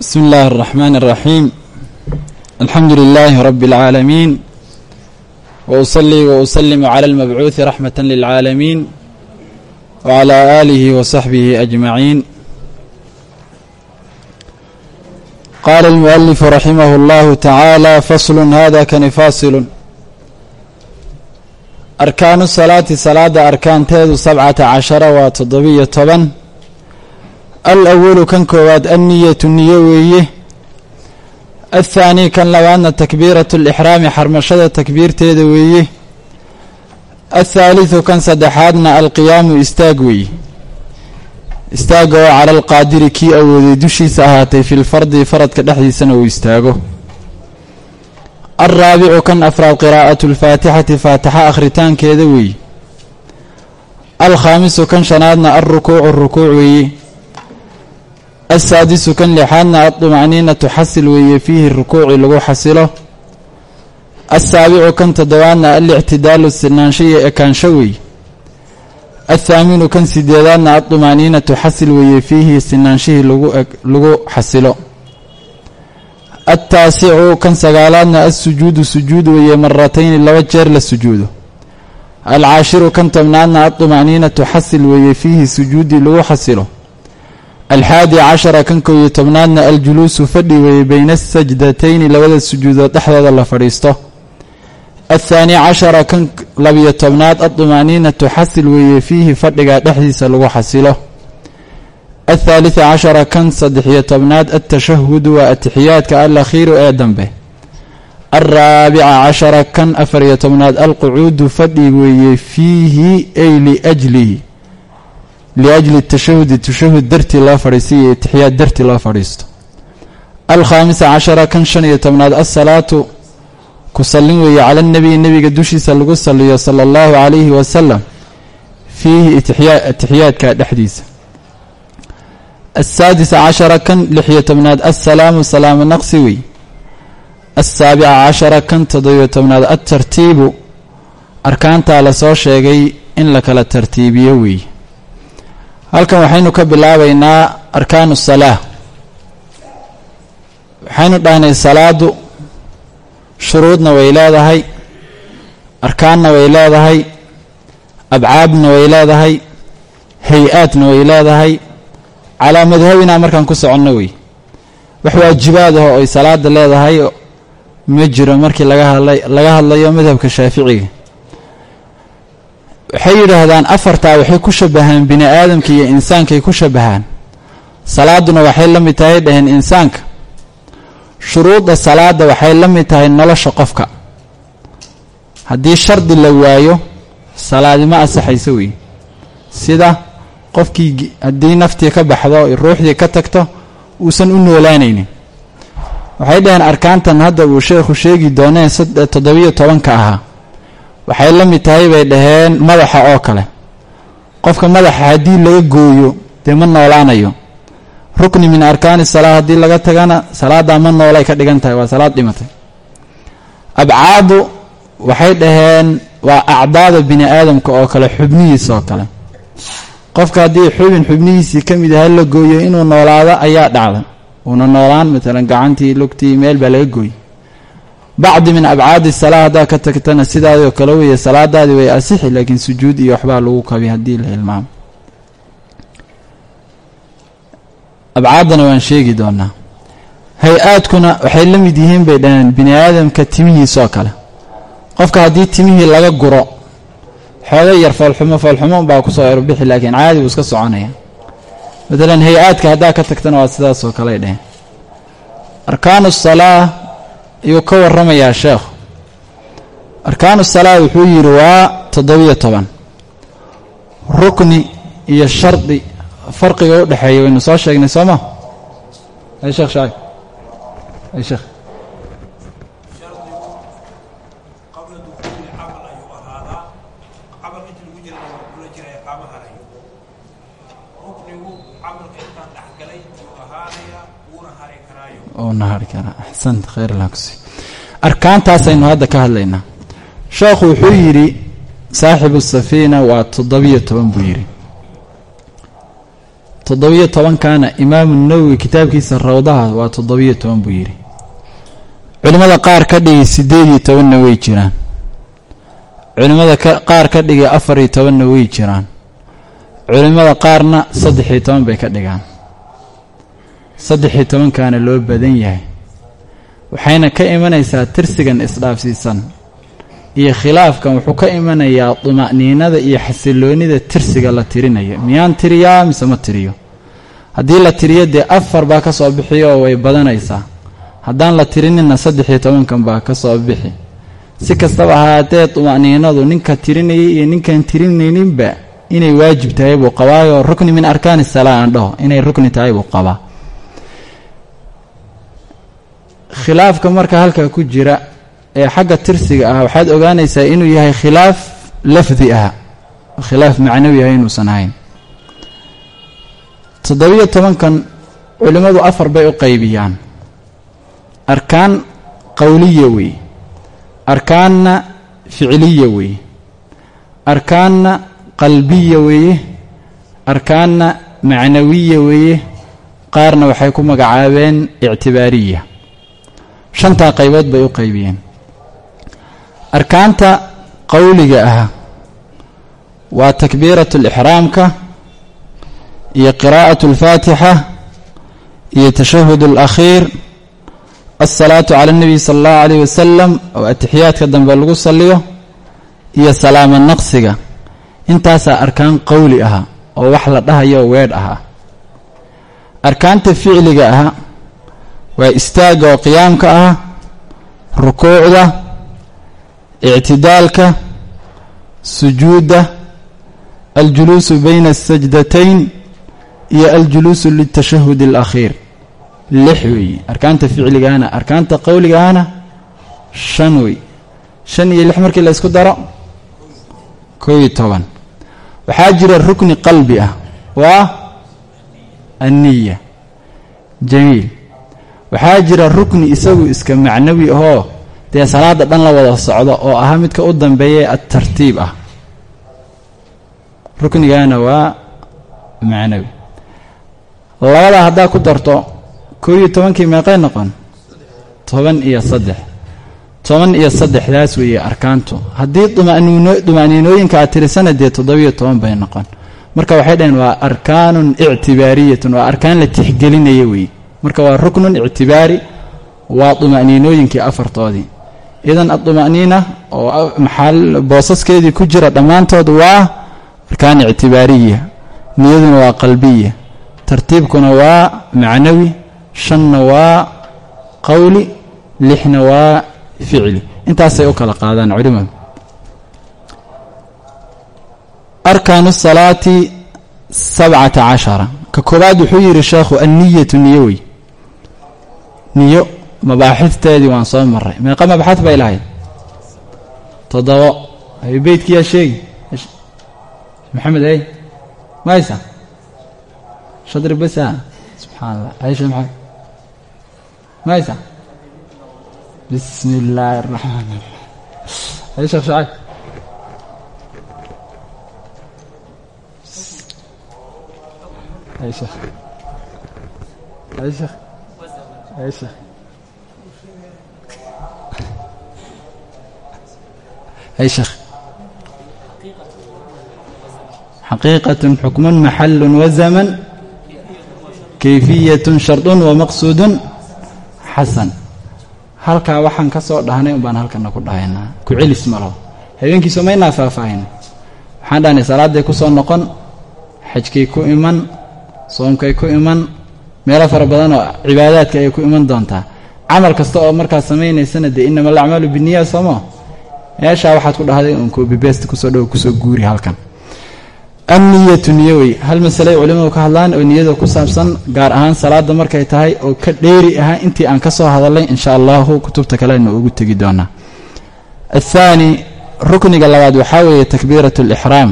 بسم الله الرحمن الرحيم الحمد لله رب العالمين وأصلي وأسلم على المبعوث رحمة للعالمين وعلى آله وصحبه أجمعين قال المؤلف رحمه الله تعالى فصل هذا كان فاصل arkaanu salaati salaada arkaanteedu sabcata cashara waa toddobiyo toban al awalu kan koowaad anniyatu niyo weeye. Athaanii kan labaadna takbiiratu lixraami xarmashada takbiirteeda weeye. Athaalithu kan saddexaadna alqiyaamu istaag weeye. Istaaga oo cala alqaadiri kii awooday dushiisa ahaatay fi lfardi faradka dhexdiisana uu istaago. Alraabicu kan afraad qiraa'atu lfaatixati faatixa akhritaankeeda weeye. Alkhaamisu kan shanaadna alrukuucu rukuuc weeye alsaadisu kan lixaadna adumacniinatu xasil weeye fiihi rukuuci lagu xasilo alsaabicu kan toddobaadna alictidaalu sinaansho iyo ekaansho weeye althaaminu kan sideedaadna adumacniinatu xasil weeye fiihi sinaanshihii lagu xasilo altaasicu kan sagaalaadna alsujuudu sujuud weeye maratayni laba jeer la sujuudo alcaashiru kan tobnaadna adumacniinatu xasil weeye fiihi sujuudi lagu xasilo alxaadi cashara kan kow iyo tobnaadna aljuluusu fadhi weeye bayna asajdatayni labada sujuudood dhexdooda la fadhiisto althaani cashara kan labiyo tobnaad adumacniinatu xasil weeye fiihi fadhiga dhexdiisa lagu xasilo althaalitha cashara kan saddex-iyo tobnaad altashahudu waa atixiyaadka alakhiiru ee dambe alraabica cashara kan afar-iyo tobnaad alqucuudu fadhi weeye fiihi ay liajlihi liajli tashahudi tashahud dartii loo fadhiisto iyo atixiyaad dartii loo fadhiisto alkhaamisa cashara kan shan iyo tobnaad alsalaatu ku sallin weeye cala nabiyi nebiga dushiisa lagu saliyo sala allahu calayhi wasalam fiihi atixiyaadka dhexdiisa alsaadisa cashara kan lixiyo tobnaad assalaamu salaamo naqsi wey alsaabica cashara kan toddobiyo tobnaad altartiibu arkaantaa la soo sheegay in la kala tartiibiyo weeye halkan waxaynu ka bilaabaynaa arkaanu salaa waxaynu dhahnay salaadu shuruudna way leedahay arkaanna way leedahay abcaabna way leedahay hay'aadna way leedahay. Calaa madhabina markaan ku soconno wey. Wax waajibaad ah oo ay salaada leedahay ma jiro markii laga hadlay laga hadlayo madhabka shaaficiga waxay yidhaahdaan afartaa waxay ku shabahaan bini aadamka iyo insaankay ku shabahaan. Salaaduna waxay la mid tahay dhaheen insaanka. Shuruudda salaada waxay la mid tahay nolosha qofka. Haddii shardi la waayo salaadi ma asaxayso wey sida qofkii haddii naftii ka baxdo ruuxdii ka tagto uusan u noolaanaynin. Waxay dhaheen arkaantan hadda uu sheekhu sheegi dooneen toddobiyo tobanka ahaa waxay la mid tahay bay dhaheen madaxa oo kale. Qofka madaxa haddii laga gooyo dee ma noolaanayo. Rukni min arkaani salaa haddii laga tagana salaaddaa ma noolay ka dhigan tahay waa salaad dhimatay. Abcaadu waxay dhaheen waa acdaada bini aadamka oo kale xubnihiisa oo kale. Qofka haddii xubin xubnihiisii ka mid aha la gooyo inuu noolaado ayaa dhacda. Uuna noolaan maalan gacantii lugtii meel baa laga gooyey bacdi min abcaadi salaa haddaa ka tagtana sidaadoo kale weeye salaadaadii way asixi laakiin sujuud iyo waxbaa lagu kabi haddii la hilmaamo. Abcaaddana waan sheegi doonaa. Hay'aadkuna waxay la mid yihiin bay dhaheen bini aadamka timihiisoo kale. Qofka haddii timihii laga guro xoogay yar foolxumo foolxumo baa ku soo erbixi laakiin caadi buu iska soconaya. Maalan hay'aadka haddaa ka tagtana waa sidaasoo kaley dheheen arkaanu salaa ayuu ka warramayaa sheekhu. Arkaanu salaa wuxuu yidhi waa toddobiyo toban. Rukni iyo shardi farqiga u dhexeeya waynu soo sheegnay soo ma ay sheekh shaay ay sheekh arkaantaasaynu hadda ka hadlaynaa. Sheekhu wuxuu yidhi saaxibu safiina waa toddobiyo toban buu yidhi. Toddobiyo tobankaana imaamu nawowi kitaabkiisa rawdaha waa toddobiyo toban buu yidhi. Culimmada qaar ka dhigay siddeed iyo tobanna way jiraan. Culimmada qaar ka dhigay afar iyo tobanna way jiraan. Culimmada qaarna saddex iyo toban bay ka dhigaan saddex iyo tobankaana loo badan yahay. Waxayna ka imanaysaa tirsigan isdhaafsiisan. Iyo khilaafkan wuxuu ka imanayaa duma'niinada iyo xasiloonida tirsiga la tirinayo. Miyaan tiriyaa mise ma tiriyo? Haddii la tiriyo dee afar baa ka soo bixiyo way badanaysaa. Haddaan la tirinina saddex iyo tobankan baa ka soo bixi. Si kastaba ahaatee duma'niinadu ninka tirinayay iyo ninkaan tirinayninba inay waajib tahay buu qabaayo rukni min arkaani salaa aan dhaho inay rukni tahay buu qabaa khilaafka marka halkaa ku jira ee xagga tirsiga ah waxaad ogaanaysaa inuu yahay khilaaf lafdi ah khilaaf macnawi ah inuusan ahayn. Toddobiyo tobankan culimmadu afar bay u qaybiyaan. Arkaan qowliya wey arkaanna ficliya wey arkaanna qalbiya weeye arkaanna macnawiya weeye qaarna waxay ku magacaabeen ictibaariya shantaa qaybood bay u qaybiyeen. Arkaanta qowliga ah waa takbiiratu lixraamka iyo qiraa'atu alfaatixa iyo tashahud alakhiir alsalaatu cala اnebiy sala allahu alayh wasalam oo atixiyaadka dambe lagu saliyo iyo salaamo naqsiga. Intaasaa arkaan qowli ah oo wax la dhahayo weedh ah arkaanta ficliga ah waa istaagga oo qiyaamka ah rukuucda ictidaalka sujuudda aljuluusu bayna asajdatayn iyo aljuluusu litashahud alakhiir. Lix weeye arkaanta ficligaana arkaanta qowligaana shan wey shan iyo lix markii la ysku daro kow iyo toban. Waxaa jira rukni qalbi ah. Waa anniya jamiil waxaa jira rukni isagu iska macnawi ahoo dee salaada dhan la wada socdo oo ahaa midka u dambeeya adtartiib ah. Ruknigana waa macnawi. Labada haddaa ku darto koo iyo tobankii meeqay noqon? Toban iyo saddex. Toban iyo saddexdaas weeye arkaantu. Haddii dumaniinooyinka aad tirisana dee toddobiyo toban bay noqon. Marka waxay dhaheen waa arkaanun ictibaariyatun waa arkaan la tixgelinaya weeye marka waa ruknun ictibaari waa duma'niinooyinkii afartoodii. Idan aduma'niina oo maxaal boosaskeedii ku jira dhammaantood waa arkaan ictibaariya niyaduna waa qalbiya tartiibkuna waa macnawi shanna waa qowli lixna waa ficli. Intaasay u kala qaadaan culimadu arkaanu salaati sabcata cashara. Ka koowaad wuxuu yidhi sheekhu anniyatu niyo wey niyo mabaaxifteedii waan soo maray meeqa mabxad bay lahayd. Toddobo. Beytkiyaa sheegi maxamed ay maysa. Shadri basa subxaan allah aysha maxay maysa. Bismi illaahi araxmaan araxiim ay sheekh shacayb ay xaqiiqatun xukmun maxalun wazaman kayfiyatun shardun wamaqsuudun xasan halkaa waxaan ka soo dhahnay un baan halkana ku dhahaynaa. Ku celis malo habeenkiiso maynaa faahfaahin waxaan dhahnay salaaday ku soo noqon xajkay ku iman soomkay ku iman meelo fara badan cibaadaadka ay ku iman doontaa. Camal kasta oo markaad samaynaysana dee inama alacmaalu biniya soomo meeshaa waxaad ku dhahday uun koobibest ku soo dhow ku soo guuri halkan. Anniyatu niyo wey hal masaley culimadu ka hadlaan oo niyada ku saabsan gaar ahaan salaada markay tahay oo ka dheeri ahaa intii aan ka soo hadalnay insha allahu kutubta kalena ugu tegi doonaa. Athaani rukniga labaad waxaa weeye takbiirat alixraam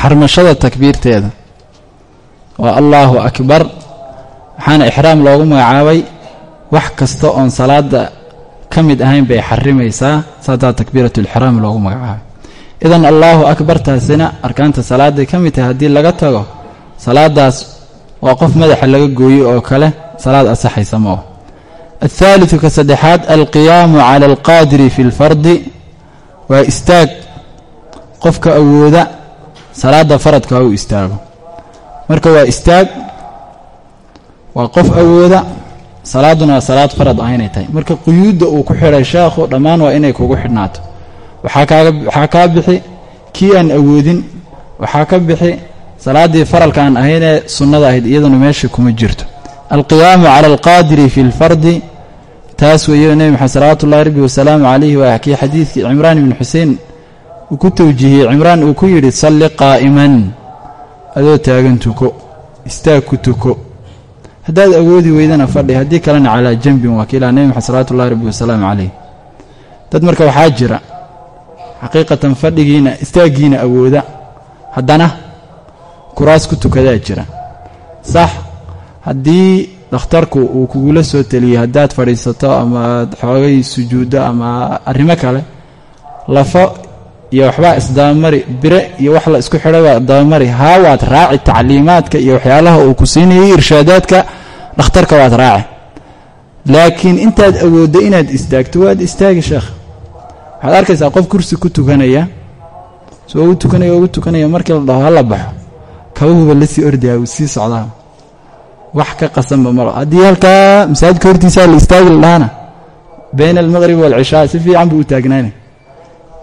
xarmashada takbiirteeda. Waa allaahu akbar waxaana ixraam loogu magacaabay wax kasta oon salaada ka mid ahayn bay xarimaysaa. Saataa takbiirat lixraam loogu magacaabay. Idan allaahu akbar taasina arkaanta salaaday ka mid tahay haddii laga tago salaadaas waa qof madaxa laga gooyey oo kale salaad asaxaysa ma oh athaalidu ka saddexaad alqiyaamu cala alqaadiri fi lfardi. Waa istaag qofka awooda salaadda faradka u istaago. Marka waa istaag waa qof awooda. Salaaduna waa salaad farad ah inay tahay. Marka quyuudda uu ku xidhay sheekhu dhammaan waa inay kugu xidhnaato. Waxaa kaa bixi kii aan awoodin. Waxaa ka bixi salaaddii faralka aan ahaynee sunnada ahayd iyaduna meesha kuma jirto. Alqiyaamu cala alqaadiri fi lfardi taas weeyo nebi maxamed salawaatu ullahi rabbi wasalaamu calayhi waa kii xadiidkii cimraan ibni xuseen uu ku tawjiihiyey cimraan uu ku yidhi salli qaa'iman. Adoo taagan tuko istaag ku tuko haddaad awoodi weydana fadhi haddii kalena calaa janbin waa kiilaa nebi maxamed salawatu ullahi rabbi wasalaamu calayh. Dad marka waxaa jira xaqiiqatan fadhigiina istaaggiina awooda haddana kuraas ku tukadaa jira. Sax haddii dhakhtarku uu kugula soo teliyey haddaad fadhiisato ama aad xoogay sujuuddo ama arrimo kale lafo iyo waxbaa isdabamari bire iyo wax la isku xidhay waa dabamari haa waad raaci tacliimaadka iyo waxyaalaha uu ku siinayay irshaadaadka dhakhtarka waad raaci. Laakiin intaad awooddo inaad istaagto waad istaagi sheekh. Waxaad arkaysaa qof kursi ku tukanaya soo ugu tukanaya ugu tukanaya markii la dhaho hala baxo. Kabahuba la sii ordaya uu sii socdaa wax ka qasanba malo haddii halkaa masaajidka hortiisaa la istaagi la dhahana bayna almaqrib waalcishaa si fiican buu u taagnaanay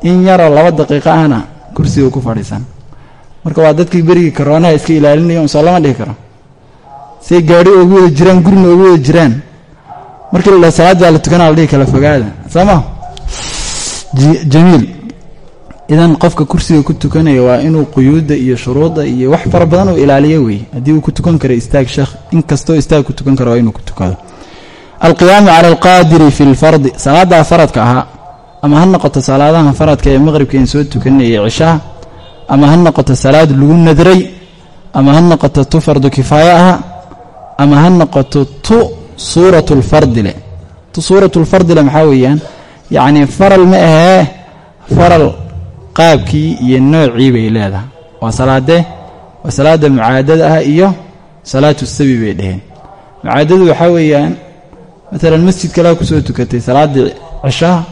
in yaroo laba daqiiqo ahna kursiga ku fadhiisan. Marka waa dadkii berigii karoonaha iska ilaalinaya soo lama dhihi karo. Say gaadhi ugu wada jiraan gurina ugu wada jiraan. Markii la dhaho salaaddaa la tukanaa la dhihi kala fogaada. Soo ma jamiil idan qofka kursiga ku tukanaya waa inuu quyuudda iyo shuruudda iyo wax fara badan uu ilaaliyo weeye haddii uu ku tukan karo istaag sheekh in kastoo istaag ku tukan karo waa inuu ku tukado. Alqiyaamu cala alqaadiri fi lfardi salaaddaa faradka ahaa ama ha noqoto salaadaha faradka ee maqribka in soo tukanayay cishaha ama ha noqoto salaad lagu nadray ama ha noqoto tu fardu kifaaya aha? Ama ha noqoto tu suuratu lfardile tu suuratu lfardile maxaa weeyaan? Yacnii faral ma ahee faral qaabkii iyo noocii bay leedahay. Waa salaadee waa salaadda mucaadada ah iyo salaatu sabi bay dheheen mucaadadu waxaa weeyaan maalan masjid kalea ku soo tukatay salaaddii cishaha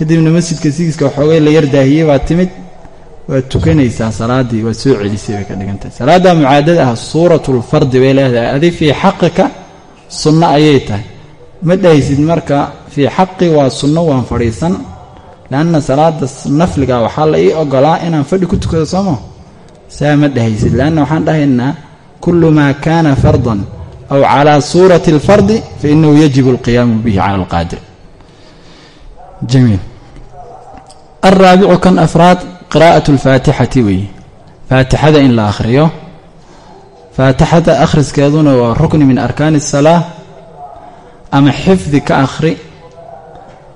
kadibna masjidka sigiiska waxoogay la yar daahiyey baad timid. Waad tukanaysaa salaaddii waad soo celisay bay ka dhigantahay salaadda mucaadada ah suuratulfardi bay leedahay. Adi fii xaqika sunno ayay tahay. Ma dhahaysid marka fii xaqi waa sunno waan fadhiisan. Leanna salaada nafliga waxaa la ii ogolaa inaan fadhi ku tukado sooma saa ma dhahaysid. Leanna waxaan dhahaynaa kullu maa kaana fardan aw calaa suurati alfardi fa inahu yajibu alqiyaamu bihi cala alqaadir. Jamiil alraabicu kan afraad qiraa'at alfaatixati weeye faatixada in la akhriyo faatixada akhriskeeduna waa rukni min arkaani asalaa ama xifdi ka akhri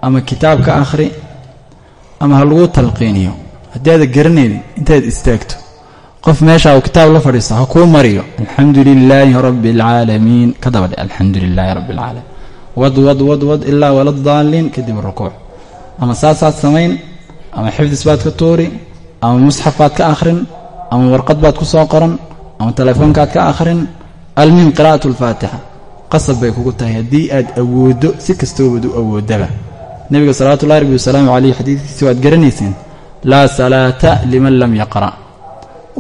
ama kitaab ka akhri ama ha laguu talqiiniyo haddii aada garanaynin intaad istaagto qof meeshaa uu kitaab la fadhiisto ha kuu mariyo alxamdu lilaahi rabbi alcaalamiin ka dabadhe alxamdu lilaahi rabbi alcaalamiin wad wad wad wad ilaa waladaaliin kadib rukuuc ama saasaad samayn ama xifdis baad ka tuuri ama musxaf baad ka akhrin ama warqad baad ku soo qoran ama telefoonkaad ka akhrin almin qiraa'atu alfaatixa qasab bay kugu tahay haddii aad awooddo si kastoobad u awoodaba. Nebiga salawatu ullahi rabbi wasalaamu caleyh xadiidkiisi waad garanayseen laa salaata liman lam yaqra'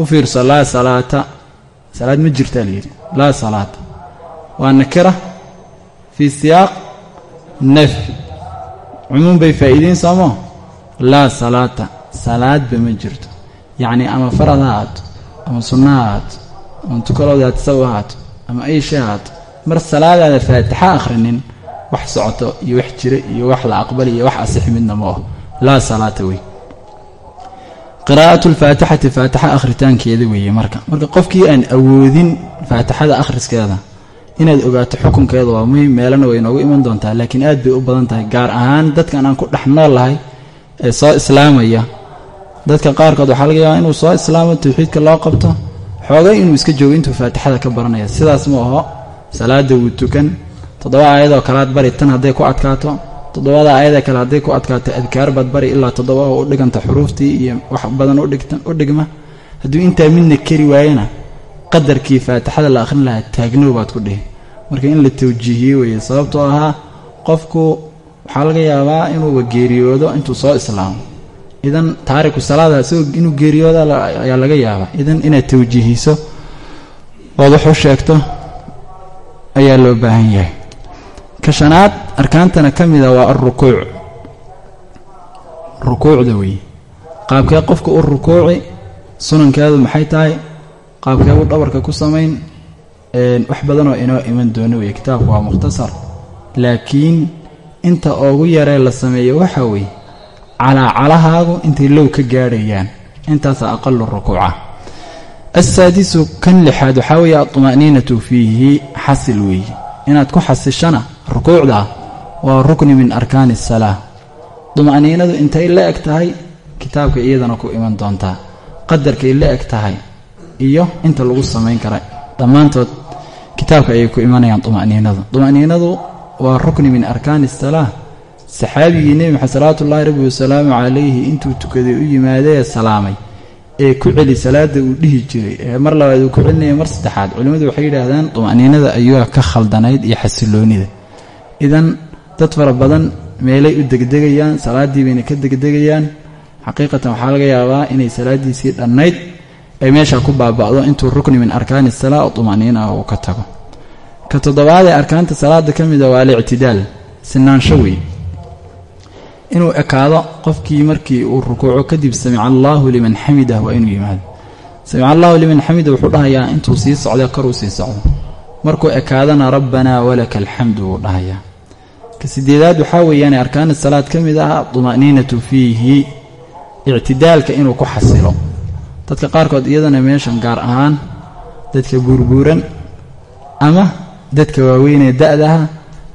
u fiirso laa salaata. Salaad ma jirtaa layidhi laa salaata. Waa nakira fii siyaaq nafy. Cumuum bay faa'iideyn soomo laa salaata. Salaadba ma jirto. Yacnii ama farad ama sunna ama tukaloodaad saw ama ay shay ahaato. Mar salaadaada faatixa akhrinin wax socoto iyo wax jira iyo wax la aqbali iyo wax asix midna ma aho laa salaata wey. Qiraa'atu alfaatixati faatixa akhritaankeeda weeye marka. Marka qofkii aan awoodin faatixada akhriskeeda inaad ogaato xukunkeeda waa muhiim meelana way noogu iman doontaa laakiin aad bay u badan tahay gaar ahaan dadkan aan ku dhex nool lahay ee soo islaamaya. Dadka qaarkood waxaa laga yaabaa inuu soo islaamo tawxiidka loo qabto xoogay inuu iska joogo intuu faatixada ka baranaya. Sidaas ma aho salaada wuu tukan. Toddoba aayadoo kalead bari tan hadday ku adkaato. Toddobada aayada kale hadday ku adkaato adkaar baad bari ilaa toddoba oo u dhiganta xuruuftii iyo wax badan u dhigma. Hadduu intaa midna keri waayana qadarkii faatixada la akhrin lahaa taagnow baad ku dhihi. Marka in la tawjiihiyey weeye sababtoo ahaa qofku waxaa laga yaabaa inuuba geeriyoodo intuu soo islaamo. Idan taariku salaada isagoo inuu geeriyooda ayaa laga yaabaa. Idan inaad tawjiihiso ood waxu sheegto ayaa loo baahan yahay. Ka shanaad arkaantana ka mida waa alrukuuc rukuucda weeye. Qaabkee qofka u rukuuci sunankeedu maxay tahay? Qaabkee u dhabarka ku samayn wax badanoo inoo iman doono weeye. Kitaabku waa mukhtasar. Laakiin inta ugu yaree la sameeyo waxaa weeye calaacalahaagu intay low ka gaadhayaan intaasa aqalu rukuuca. Assaadisu kan lixaad waxaa weeye aطma'niinatu fiihi xasil weeye. Inaad ku xasishana rukuucda waa rukni min arkaani asalaa duma'niinadu intay la eg tahay kitaabka iyadana ku iman doontaa qadarkay la eg tahay iyo inta lagu samayn kara dhammaantood kitaabka ayay ku imanayaan duma'niinadu duma'niinadu waa rukni min arkaani asalaa saxaabigii nebi maxamed salawaatullaahi rabbi wasalaamu calayhi intuu tukaday u yimaadee salaamay ee ku celi salaada uu dhihi jiray ee mar labaad uu ku celinaya mar saddexaad culimmadu waxay yidhaahdaan duma'niinada ayuga ka khaldanayd iyo xasiloonida. Idan dad fara badan meelay u degdegayaan salaaddii bayna ka degdegayaan. Xaqiiqatan waxaa laga yaabaa inay salaaddiisii dhannayd ay meesha ku baaba'do intuu rukni min arkaani salaa oo duma'niina ah uu ka tago ka toddobaad ee arkaanta salaada ka mida waa alictidaal sinaansho wey inuu ekaado qofkii markii uu rukuuco kadib samica allaahu liman xamidah waa inuu yimaado samica allaahu liman xamida wuxuu dhahayaa intuu sii socda koruu sii socdo. Markuu ekaadana rabbanaa walaka alxamdu wuu dhahayaa. Ka sideedaad waxaa weeyaan arkaana salaad ka mid ah duma'niinatu fiihi ictidaalka inuu ku xasilo. Dadka qaarkood iyadana meeshan gaar ahaan dadka buurbuuran ama dadka waaweynee da'daha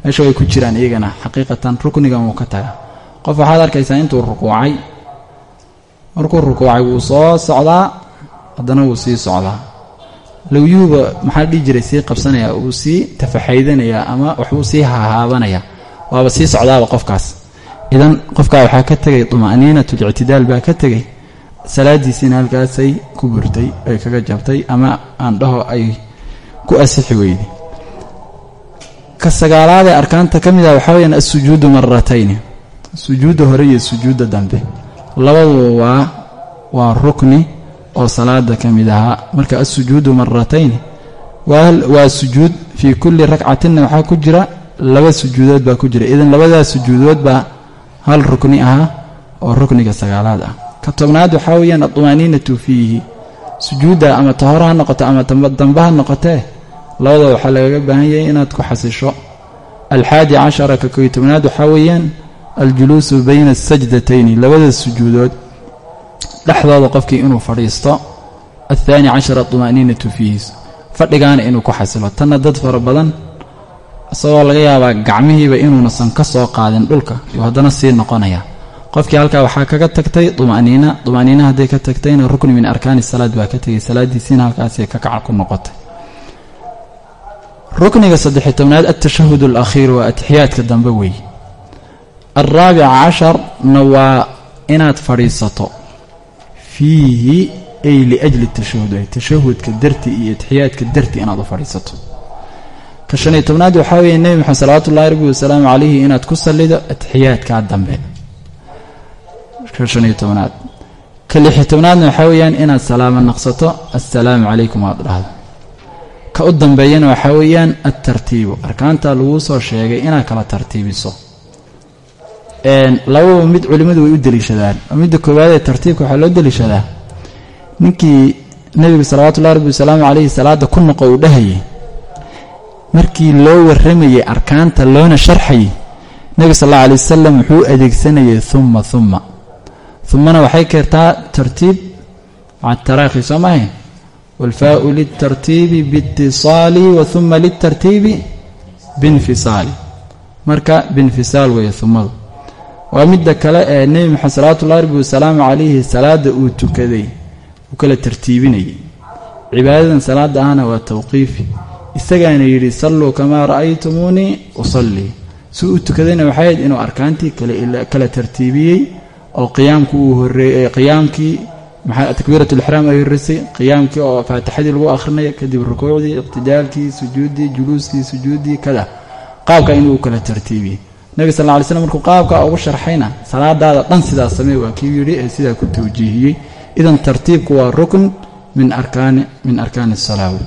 meesha way ku jiraan iyagana. Xaqiiqatan ruknigan wuu ka taga qof waxaad arkaysaa intuu rukuucay. Markuu rukuucay wuu soo socdaa haddana wuu sii socdaa. Lowyuuba maxaa dhihi jiray? Sii qabsanayaa wuu sii tafaxaydanayaa ama waxbuu sii hahaabanayaa waaba sii socdaaba qofkaas. Idan qofkaa waxaa ka tegay tuma'niinatulictidaal baa ka tegay. Salaadiisiina halkaasay ku burtay ay kaga jabtay ama aan dhaho ay ku asixi weyday ka sagaalaadee arkaanta ka mid ah waxaa weyaan assujuudu maratayni sujuudda hore iyo sujuudda dambe. Labadu waa waa rukni oo salaada ka mid ahaa. Marka assujuudu maratayni waa sujuud fii kulli ragcatinna waxaa ku jira laba sujuudood baa ku jira. Idan labadaas sujuudood baa hal rukni ahaa oo rukniga sagaalaad ah. Ka tobnaad waxaa weeyaan aطmaaniinatu fiihi. Sujuudda ama ta hore ha noqoto ama dambe ha noqotee labadaba waxaa lagaga baahan yahay inaad ku xasisho. Alxaadi cashara ka koy tobnaad waxaa weeyaan aljuluusu bayna asajdatayni labada sujuudood. Dhexdooda qofkii inuu fadhiisto athaani cashara aطmaaniinatu fiihi fadhigaana inuu ku xasilo. Tanna dad fara badan isagoo laga yaabaa gacmihiiba inuunasan ka soo qaadin dhulka yuu haddana sii noqonaya. Qofkii halkaa waxaa kaga tagtay duma'niina duma'niina hadday ka tagtayna rukni min arkaani salaad baa ka tegay. Salaaddiisiina halkaasay ka kaca ku noqotay rukniga saddexiy tobnaad altashahud alakhiir waa atixiyaadka dambe weey. Alraabica casharna waa inaad fadhiisato fiihi ay liajli tashahud ay tashahudka darti iyo atixiyaadka darti inaad u fadhiisato. Ka shaniyo tobnaad waxaa weeye nebi moxamed salawaatu ullahi rabbi wasalaamu calayhi inaad ku sallido atixiyaadkaa dambe. Ka shaniyo tobnaad. Ka lixiyo tobnaadna waxaa weeyaan inaad salaamo naqsato assalaamu calaykum aad dhahdo ka u dambeeyana waxaa weeyaan adtartiibu arkaanta laguu soo sheegay inaad kala tartiibiso. Lababa mid culimmadu way u deliishadaan. Midda koowaadee tartiibka waxaa loo deliishadaa. Ninkii nebigu salawatullahi rabbi wasalaamu calayhi salaada ku noqo uu dhahayay. Markii loo warramayay arkaanta loona sharxayay nebiga sal alla alay wasalam wuxuu adeegsanayay humma humma humana waxay keertaa tartiib maca taraakhi soo maahayn walfaau liltartiibi biitisaali wa huma liltartiibi biinfisaali marka biinfisaal weeye humadu waa midda kale ee nebi maxamed salawatullahi rabbi wasalaamu calayhi salaada uu tukaday uu kala tartiibinayay cibaadadan salaada ahna waa tawqiifi isagaana yidhi salluu kamaa ra'aytumuunii usallii si u tukadayna waxay inuu arkaantii kala tartiibiyey oo qiyaamku uu horeeyey qiyaamkii maxaa takbiirat ulixraam ay horeysay qiyaamkii oo faatixadii lagu akhrinayo kadib rukuucdii iqtidaalkii sujuuddii juluuskii sujuuddii kada. Qaabka inuu kala tartiibiyey nebiga sal ly slm markuu qaabka ugu sharxayna salaadaada dhan sidaas samey waa kii yidhi ee sidaa ku tawjiihiyey. Idan tartiibku waa rukn min arkaani min arkaani salaawi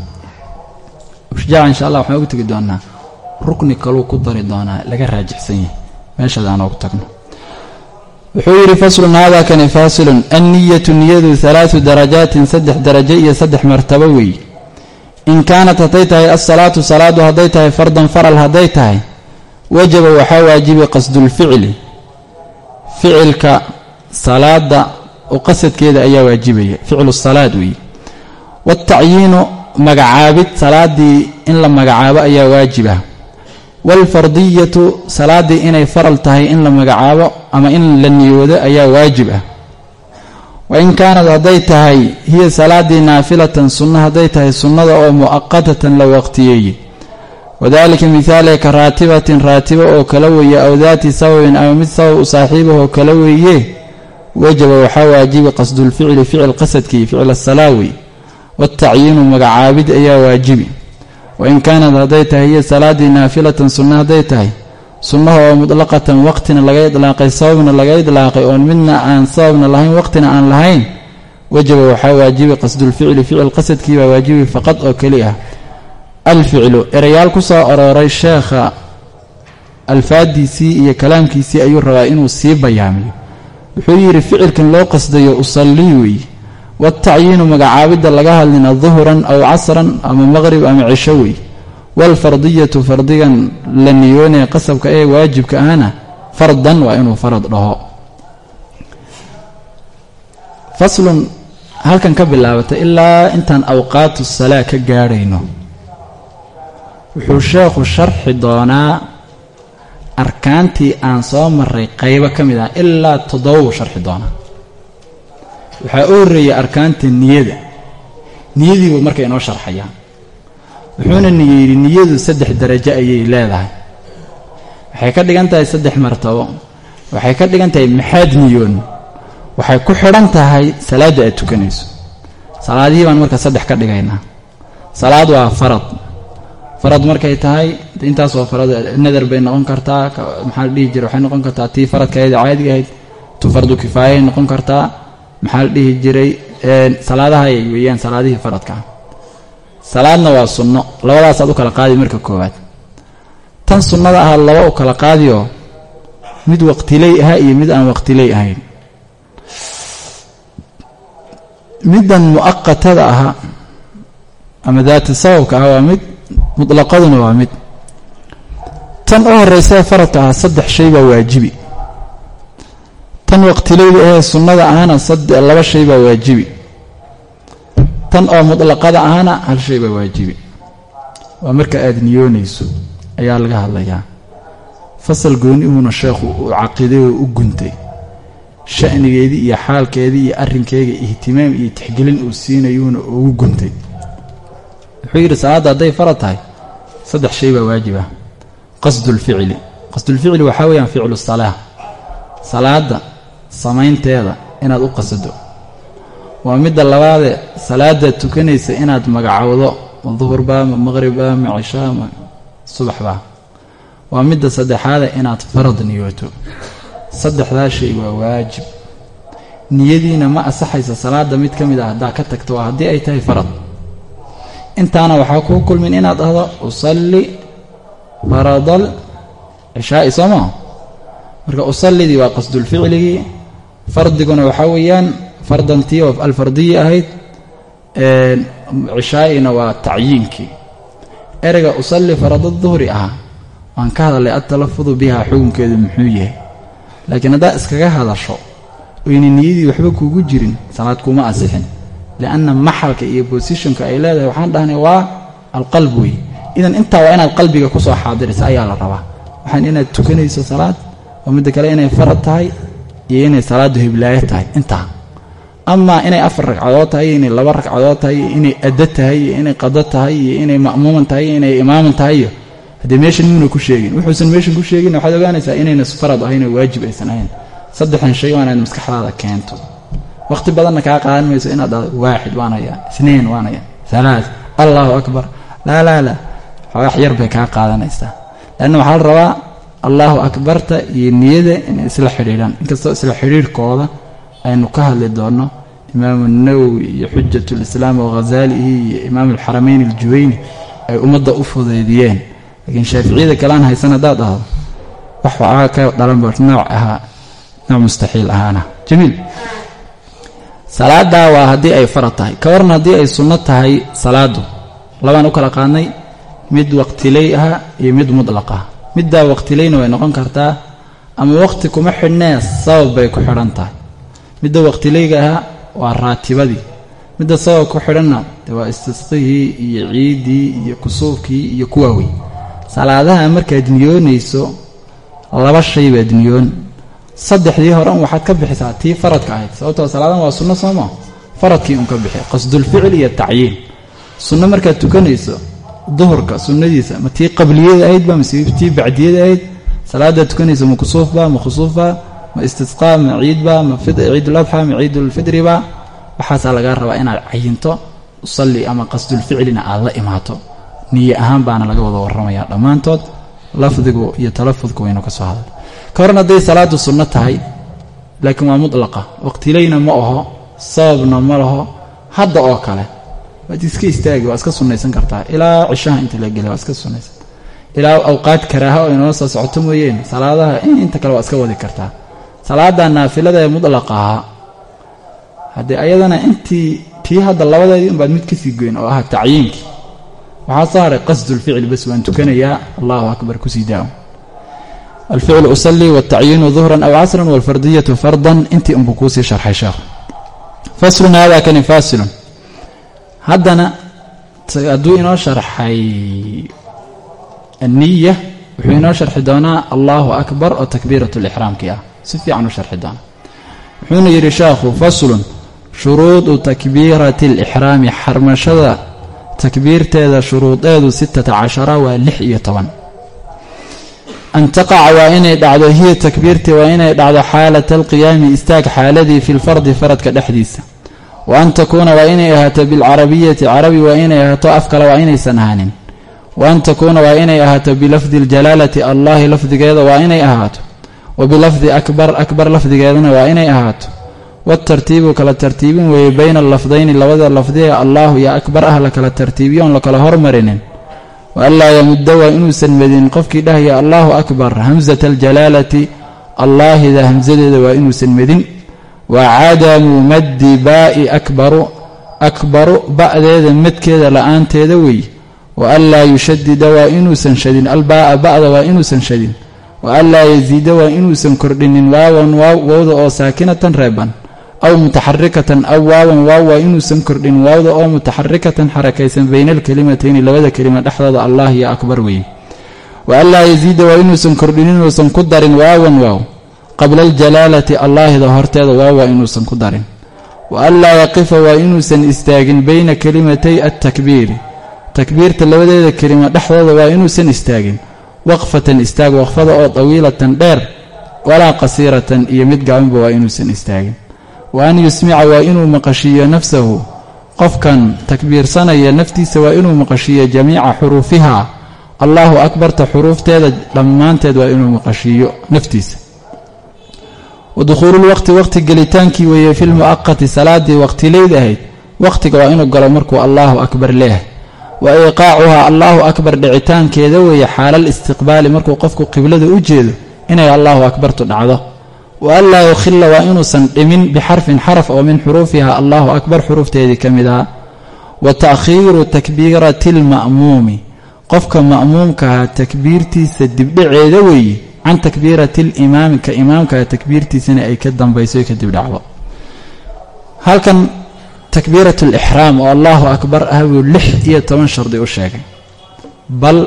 shujaaca insha allah waxaan ugu tegi doonaa rukni kaluu ku dari doonaa laga raajixsan yahay. Meeshaad aan ogu tagno wuxuu yidhi faslun haadaa kani faasilun anniyatu niyadu alaatu darajaatin saddex darajo iyo saddex martabo weeye in kaanat hadday tahay alsalaatu salaadu hadday tahay fardan faral hadday tahay wajaba waxaa waajibi qasdulficli ficilka salaada oo qasadkeeda ayaa waajibaya ficlu salaad weeye waatacyiinu magacaabid salaadii in la magacaabo ayaa waajiba waalfardiyatu salaaddii inay faral tahay in la magacaabo ama in la niyoodo ayaa waajib ah wa in kaanad hadday tahay hiya salaaddii naafilatan sunno hadday tahay sunnada oo mu'aqatatan la waqtiyeeye wadaalika mihaalee ka raatibatin raatibo oo kala weeye aw daati sababin ama mid sabab u saaxiibahoo kala weeye wajaba waxaa waajibi qasdulficli ficil qasadkii ficil asalaawi watacyiinu magacaabid ayaa waajibi wain kaanad hadday tahay hiya salaaddii naafilatan sunno hadday tahay sunnaha oo mutlaqatan waqtina laga idlaaqay sababna laga idlaaqay oon midna aan sababna lahayn waqtina aan lahayn wajaba waxaa waajibi qasdulficli ficil qasadkii baa waajibi faqad oo keli ah alficlu erayaal ku soo arooray sheekha alfaadiisii iyo kalaamkiisii ayuu rabaa inuu sii bayaamiyo wuxuu yidhi ficilkan loo qasdayo usallii weeye watacyiinu magacaabidda laga hadlina duhran aw casran ama maqrib ama cisho wey waalfardiyatu fardigan la niyoonaya qasabka ee waajibka ahna fardan waa inuu farad dhaho faslun halkan ka bilaabata ilaa intaan awqaatu salaa ka gaadhayno wuxuu sheekhu sharxi doonaa arkaantii aan soo maray qaybo ka mid ah ilaa toddoba buu sharxi doonaa waxaa u horreeyay arkaanta niyada. Niyadiibuu marka inoo sharxayaa wuxuuna niyeyidhi niyadu saddex darajo ayay leedahay. Waxay ka dhigan tahay saddex martabo. Waxay ka dhigan tahay maxaad niyoon? Waxay ku xidhan tahay salaadda aad tukanayso. Salaadihii baan marka saddex ka dhigaynaa. Salaad waa farad. Farad markay tahay intaas waa farad nadar bay noqon kartaa maxaa la dhihi jira waxay noqon kartaa tii faradkaeeda caadiga ahayd. Tu fardu kifaayay noqon kartaa maxaa la dhihi jiray? Salaadaha ay weeyaan salaadihii faradka. Salaadna waa sunno. Labadaasaad u kala qaadi marka koowaad. Tan sunnada ahaa laba u kala qaadioo mid waqtiley aha iyo mid aan waqtiley ahayn. Middan mu'aqatada aha ama daata sababka ah waa mid mutlaqaduna waa mid. Tan u horraysaee faradka ah saddex shay baa waajibi tan waqtileyda ahee sunnada ahana laba shay baa waajibi. Tan oo mutlaqada ahana hal shay baa waajibi. Waa marka aada niyoonayso ayaa laga hadlayaa. Fasal gooni uuna sheekhu uu caqiiday oo u guntay. Sha'nigeedii iyo xaalkeedii iyo arrinkeyga ihtimaam iyo tixgelin uu siinayuuna ugu guntay. Wuxuu yidhi salaadda hadday farad tahay saddex shay baa waajib ah. Qasdulficli qasdulficli waxaa weeyaan ficlu salaa salaadda samaynteeda inaad u qasado waa midda labaadee salaadaad tukanaysa inaad magacowdo ma ma maqribbaa ma cishaa ma subaxbaa waa midda saddexaade inaad farad niyooto. Saddexdaa shay waa waajib. Niyadiina ma asaxaysa salaadda mid ka mid ah haddaa ka tagto waa haddii ay tahay farad. Intaana waxaa kuu kulmin inaad dhahdo usalli faradal cishaa'i soomaa marka usallidii waa qasdulficligii fardiguna waxaa weeyaan fardantii oo alfardiyi ahayd cishaa'ina waa tacyiinkii. Ereyga usalli farada duhri ah waan ka hadalay adtalafudu bihaa xukunkeedu muxuu yahay. Laakiin haddaad iskaga hadasho oyna niyadii waxba kuugu jirin salaad kuma asixin. Lianna maxalka iyo bosishonka ay leedahay waxaan dhahnay waa alqalb wey idan intaa waa inaad qalbiga ku soo xaadiraysa ayaa la rabaa. Waxaan inaad tukanayso salaad oo midda kale inay farad tahay iyo inay salaaddu hiblaayo tahay intaa amaa inay afar ragcadood tahay iyo inay laba ragcadood tahay iyo inay addo tahay iyo inay qado tahay iyo inay ma'muuman tahay inay imaaman tahay iyo haddee meeshan muuna ku sheegin wuxuusan meeshan ku sheegin waxaad ogaanaysaa inayna farad ahayn oo waajib aysan ahayn. Saddexdan shay waa inaad maskaxdaada keento. Waqti badanna kaa qaadan mayso inaad dhahdo waaxid waan hayaa isniin waan hayaa. Alaas allahu akbar. Laa laa laa. Wax yar bay kaa qaadanaysaa. Leanna waxaa la rabaa allahu akbarta iyo niyada inay isla xidhiidhaan. Inkastoo isla xidhiidhkooda aynu ka hadli doonno imaamu nawowi iyo xujatulislaam waghazaalihi iyo imaam alxaramayn aljuwayni ay ummadda u fudeydiyeen laakiin shaaficiyada kalean haysan haddaad dhahdo wax waxaa ka dhalanba nooc ahaa nooc mustaxiil ahaana. Jamiil. Salaadaa waa haddii ay farad tahay. Ka warna haddii ay sunno tahay salaadu. Labaan u kala qaadnay mid waqtiley ah iyo mid mudlaq ah middaa waqtileyna way noqon kartaa ama waqti kuma xidhnee sabab bay ku xidhan tahay. Midda waqtileyga ahaa waa raatibadii. Midda sabab ku xidhanna de waa istisqihii iyo ciidii iyo kusuufkii iyo kuwaawey salaadaha markaad niyoonayso laba shay baad niyoon. Saddexdii hore un waxaad ka bixisaa tii faradka ahayd. Sababtoo salaadan waa sunno sooma faradkii un ka bixi qasdulficil iyo tacyiin. Sunno markaad tukanayso duhurka sunnadiisa ma tii qabliyada ahaydba mase tii bacdiyada ahayd? Salaadaad tukanayso ma kusuufba ma khusuufba ma istisqaa ma ciidba ma ciiduladxa ma ciidulfidriba waxaasaa lagaa rabaa inaad cayinto usalli ama qasdulficlina aad la imaato. Niye ahaan baana laga wada warramayaa dhammaantood lafdigu iyo talafudku waynu ka soo hadal ka horna hadday salaadu sunno tahay laakiin waa mutlaqa. Waqtilayna ma aho sababna ma laho hadda oo kale waad iska istaagi waa iska sunnaysan kartaa ilaa cishaha inta la gela waa iska sunnaysan ilaa awqaad karaaha oo inoo soo socoto mooyeen. Salaadaha inta kale waa iska wadi kartaa salaada naafilada ee mutlaqaha haddee ayadana intii tii hadda labadeedii unbaad mid ka sii goyn oo ah tacyiinkii waxaa soo haray qasdulficil bas waan tukanayaa allahu akbar ku sii daa alficlu usalii wاtacyiinu duhran aw casran wاlfardiyatu fardan. Intii unbuu kuusii sharxay sheekhu faslun hada kani fasilun haddana hadduu inoo sharxay anniya wuxuu inoo sharxi doonaa allahu akbar oo takbiirat lixraamkii ah. Si fiican u sharxi doona. Wuxuuna yidhi sheekhu faslun shuruudu takbiirati alixraami xarmashada takbiirteeda shuruudeedu sittata cashara waa lix iyo toban. An taqaca waa inay dhacdo hiya takbiirtii waa inay dhacdo xaalata alqiyaami istaag xaaladii fi lfardi faradka dhexdiisa wa an takuuna waa inay ahaato bilcarabiyati carabi waa inay ahaato af kale waa inaysan ahaanin wa an takuuna waa inay ahaato bilafdi aljalaalati allahi lafdigeeda waa inay ahaato wa bilafdi akbar akbar lafdigeedana waa inay ahaato waatartiibu kala tartiibin weeye bayna allafdayni labada lafdi ee allaahu iyo akbar ah la kala tartiibiyo oon la kala hormarinin wa anlaa yamudda waa inuusan medin qofkii dhahaya allaahu akbar hamsata aljalaalati allaahida hamsadeeda waa inuusan medin wa cadamu maddi baa'i akbaru akbaru ba'deeda madkeeda la'aanteeda weeye wa anlaa yushadida waa inuusan shadin albaa'a ba'da waa inuusan shadin wa anlaa yasiida waa inuusan kordhinin waawan wowda oo saakinatan reeban aw mutaxarikatan aw waawan waaw waa inuusan kordhin waawda oo mutaxarikatan xarakaysan bayna alkelimatayni labada kelima dhexdooda allah iyo akbar weeye wa anlaa yasiida waa inuusan kordhinin ku darin waawan waaw qabla aljalaalati allaahida horteeda waaw waa inuusan ku darin. Wa anlaa yaqifa waa inuusan istaagin bayna kelimatay attakbiiri takbiirta labadeeda kelima dhexdooda waa inuusan istaagin. Waqfatan istaag waqfada oo tawiilatan dheer walaa qasiiratan iyo mid gaabanba waa inuusan istaagin. Wa an yusmica waa inuu maqashiiyo nafsahu. Qofkan takbiirsanaya naftiisa waa inuu maqashiiyo jamiica xuruufiha allahu akbarta xuruufteeda dhammaanteed waa inuu maqashiiyo naftiisa wa dukhuululwaqti waqti gelitaankii weeye filmu'aqati salaadii waqtileyd ahayd waqtiga waa inuu galo markuu allaahu akbar leeyahay wa iqaacuhaa allaahu akbar dhicitaankeeda weeye xaalal istiqbaali markuu qofku qiblada u jeedo inay allaahu akbartu dhacdo wa anlaa yukhilla waa inuusan dhimin bixarfin xaraf oo min xuruufiha allahu akbar xuruufteedii ka mid aha wa ta'khiiru takbiirati alma'muumi qofka ma'muumkaha takbiirtiisa dibdhaceeda weeye can takbiirati alimaami ka imaamkaha takbiirtiisana ay ka dambayso ay ka dibdhacdo halkan takbiirat alixraam oo allahu akbar ah buu lix iyo toban shardi u sheegay bal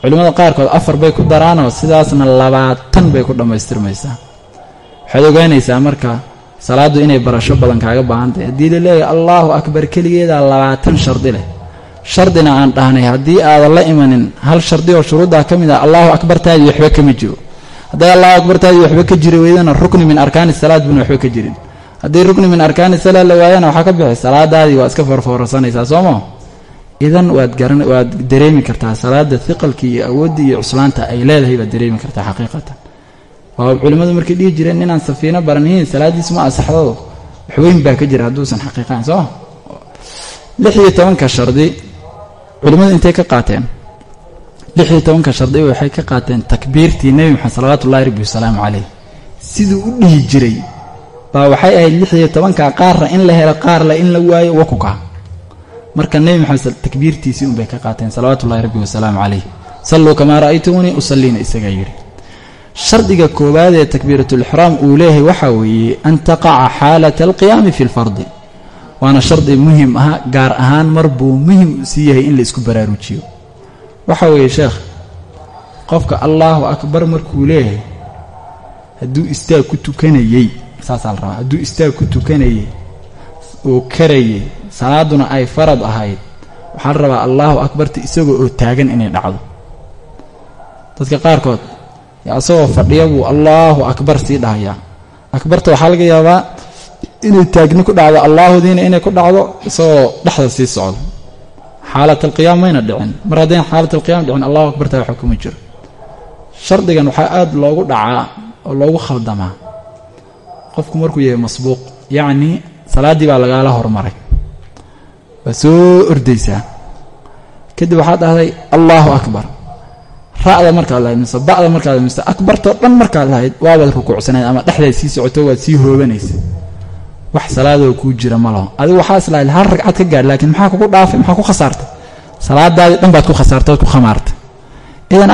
culimmada qaarkood afar bay ku daraanoo sidaasna labaatan bay ku dhammaystirmaysaa waxaad ogaanaysaa marka salaaddu inay barasho badan kaaga baahan tahay haddii la leeyahay allaahu akbar keligeedaa labaatan shardi leh shardina aan dhahnay haddii aadan la imanin hal shardi oo shuruuddaa ka mid ah allahu akbartaadii waxba kama jiro hadday allahu akbartaadii waxba ka jiri weydana rukni min arkaani salaad buna waxba ka jirin. Haddii rukni min arkaani salaa la waayana waxaa ka bixi salaadaadii waa iska foorfoorsanaysaa sooma idan waad garan waad dareemi kartaa salaada hiqalkii iyo awooddii iyo cuslaanta ay leedahay baad dareemi kartaa xaqiiqatan. Waa culimmadu markay dhihi jireen inaan safiino baranihin salaadiisu ma asaxdado waxweyn baa ka jira hadduusan xaqiiqayn sooma lix iyo tobanka shardi culimmadu intay ka qaateen lix iyo tobanka shardi waxay ka qaateen takbiirtii nebi maxamed salawaatullahi rabbi wasalaamu caleyh siduu u dhihi jiray baa waxay ahayd lix iyo tobanka qaarna in la helo qaarla in la waayo wakuka. Marka nebi maxamed takbiirtiisii unbay ka qaateen salawaatullahi rabbi wasalaamu caleyh salluu kamaa ra'aytumunii usalliina isagaa yidhi. Shardiga koowaad ee takbiiratulixraam uu leeyahay waxaa weeye an taqaca xaalata alqiyaami fi lfardi waana shardi muhiim ah gaar ahaan mar buu muhiim sii yahay in la isku baraarujiyo waxaa weeye sheekh qofka allaahu akbar markuu leeyahay hadduu istaag ku tukanayey saasaa la rabaa hadduu istaag ku tukanayey uu karayey salaaduna ay farad ahayd waxaa la rabaa allaahu akbarta isagoo oo taagan inay dhacdo. Dadka qaarkood asagoo fadhiya buu allaahu akbar sii dhahayaa. Akbarta waxaa laga yaabaa inay taagni ku dhacdo allaahudiina inay ku dhacdo isagoo dhexda sii socdo xaalat alqiyaam mayna dhicin. Mar haddayn xaalat alqiyaam dhicin allahu akbartaa waxa kuma jiro shardigan waxaa aada loogu dhacaa oo loogu khaldamaa. Qofku markuu yahay masbuuq yacnii salaaddii baa lagaala hormaray. Waa soo ordaysaa. Kadib waxaad dhahday allaahu akbar. Ra'da markaad lahayd mise ba'da markaad lahayd mise akbartoo dhan markaad lahayd waabaad rukuucsanayd ama dhexdaad sii socoto waad sii hoobanaysa wax salaadoo kuu jira ma laho. Adigu waxaa islahayd hal ragcad ka gaadh laakiin maxaa kugu dhaafay maxaa ku khasaartay? Salaadaadii dhan baad ku khasaartay ood ku khamaartay. Idan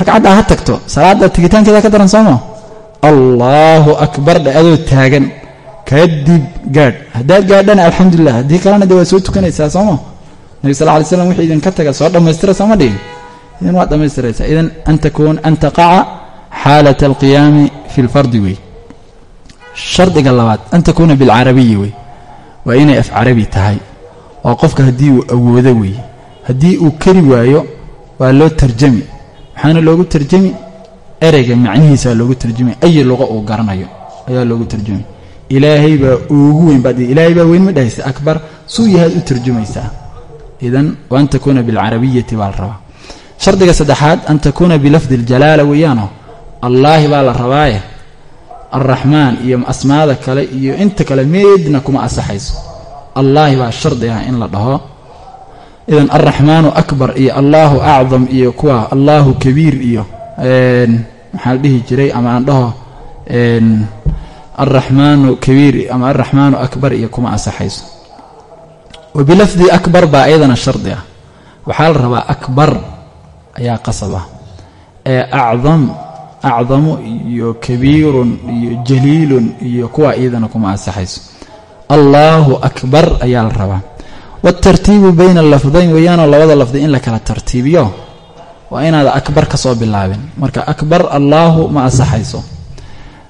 ragcaddaa ha tagto salaadda tigitaankeeda ka daran sooma allaahu akbar dhe adoo taagan. Kadib gaadh. Haddaad gaadhana alxamdulilah haddii kalena dee waad soo tukanaysaa sooma nebi sal ly slam wixii idinka taga soo dhammaystira sooma dhihin idan waad dhammaystiraysaa. Idan an takuun an taqaca xaalat alqiyaami fi lfardi wey shardiga labaad an takuuna bilcarabiyi wey. Waa inay af carabi tahay waa qofka haddii uu awoodo weeye haddii uu kari waayo waa loo tarjami. Waxaana loogu tarjami ereyga macnihiisaa loogu tarjami ayi luqa uu garanayo ayaa loogu tarjami ilaahay baa ugu weyn baad ilaahay baa weyn ma dhahaysa akbar suu yahaad u tarjumaysaa. Idan wa an takuuna bilcarabiyati baa la rabaa. Shardiga saddexaad an takuuna bilafdi اljalaala weeyaano allaahi baa la rabaaye alraxmaan iyo asmaada kale iyo inta kale meedna kuma asaxayso allaahi baa shardi ah in la dhaho. Idan alraxmaanu akbar iyo allaahu acdam iyo kuwa allaahu kabiir iyo maxaa la dhihi jiray ama aan dhaho alraxmaanu kabiir ama alraxmaanu akbar iyo kuma asaxayso wa bilafdi akbar baa iyadana shardi ah. Waxaa la rabaa akbar ayaa qasab ah. Ee acdam acdamu iyo kabiirun iyo jaliilun iyo kuwa iyadana kuma ansaxayso. Allaahu akbar ayaa la rabaa. Waatartiibu bayna lafdayn weeyaanoo labada lafdi in la kala tartiibiyo waa inaada akbar ka soo bilaabin. Marka akbar allaahu ma ansaxayso.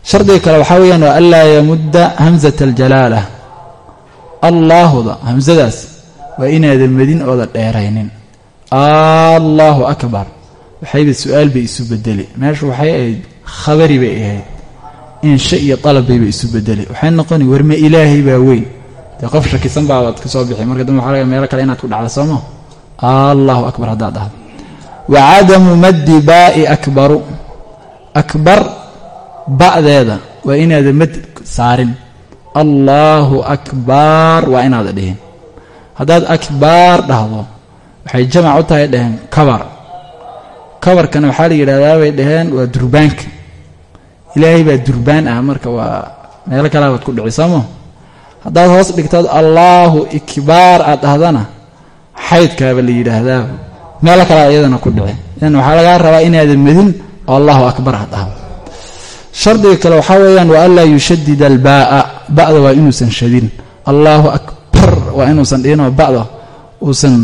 Shardiga kale waxaa weeyaan waa anlaa yamudda hamsata aljalaala allaahuda hamsadaas waa inaada madin ooda dheeraynin. Allaahu akbar waxayba su'aal bay isu bedeli. Meeshu waxay ahayd khabari bay ahayd. Insha iyo dalabbayba isu bedeli. Waxay noqoni warme ilaahay baa weyn. Dee qof shakisan baabaad ka soo bixi. Marka dambe waxa laga meelo kale inaad ku dhacda sooma allahu akbar haddaad dhahdo wa cadamu maddi baa'i akbaru. Akbar ba'deeda waa inaada mad saarin. Allaahu akbar waa inaada dhihin. Haddaad akbaar dhahdo waxay jamac u tahay dheheen kabar kabarkana waxaa la yidhahdaa bay dhaheen waa durbaanka. Ilaahay baa durbaan ah marka waa meelo kalea baad ku dhici sooma haddaad hoos dhigtaad allaahu ikbaar aad dhahdana xaydkaaba la yidhaahdaa. Meelo kalea iyadana ku dhici. Idan waxaa lagaa rabaa inaadan medin oo allahu akbar aad dhahdo shardiga kale waxaa weeyaan wa anlaa yushadid albaa'a ba'da waa inuusan shadin. Allaahu akbar waa inuusan dhihinoo ba'da uusan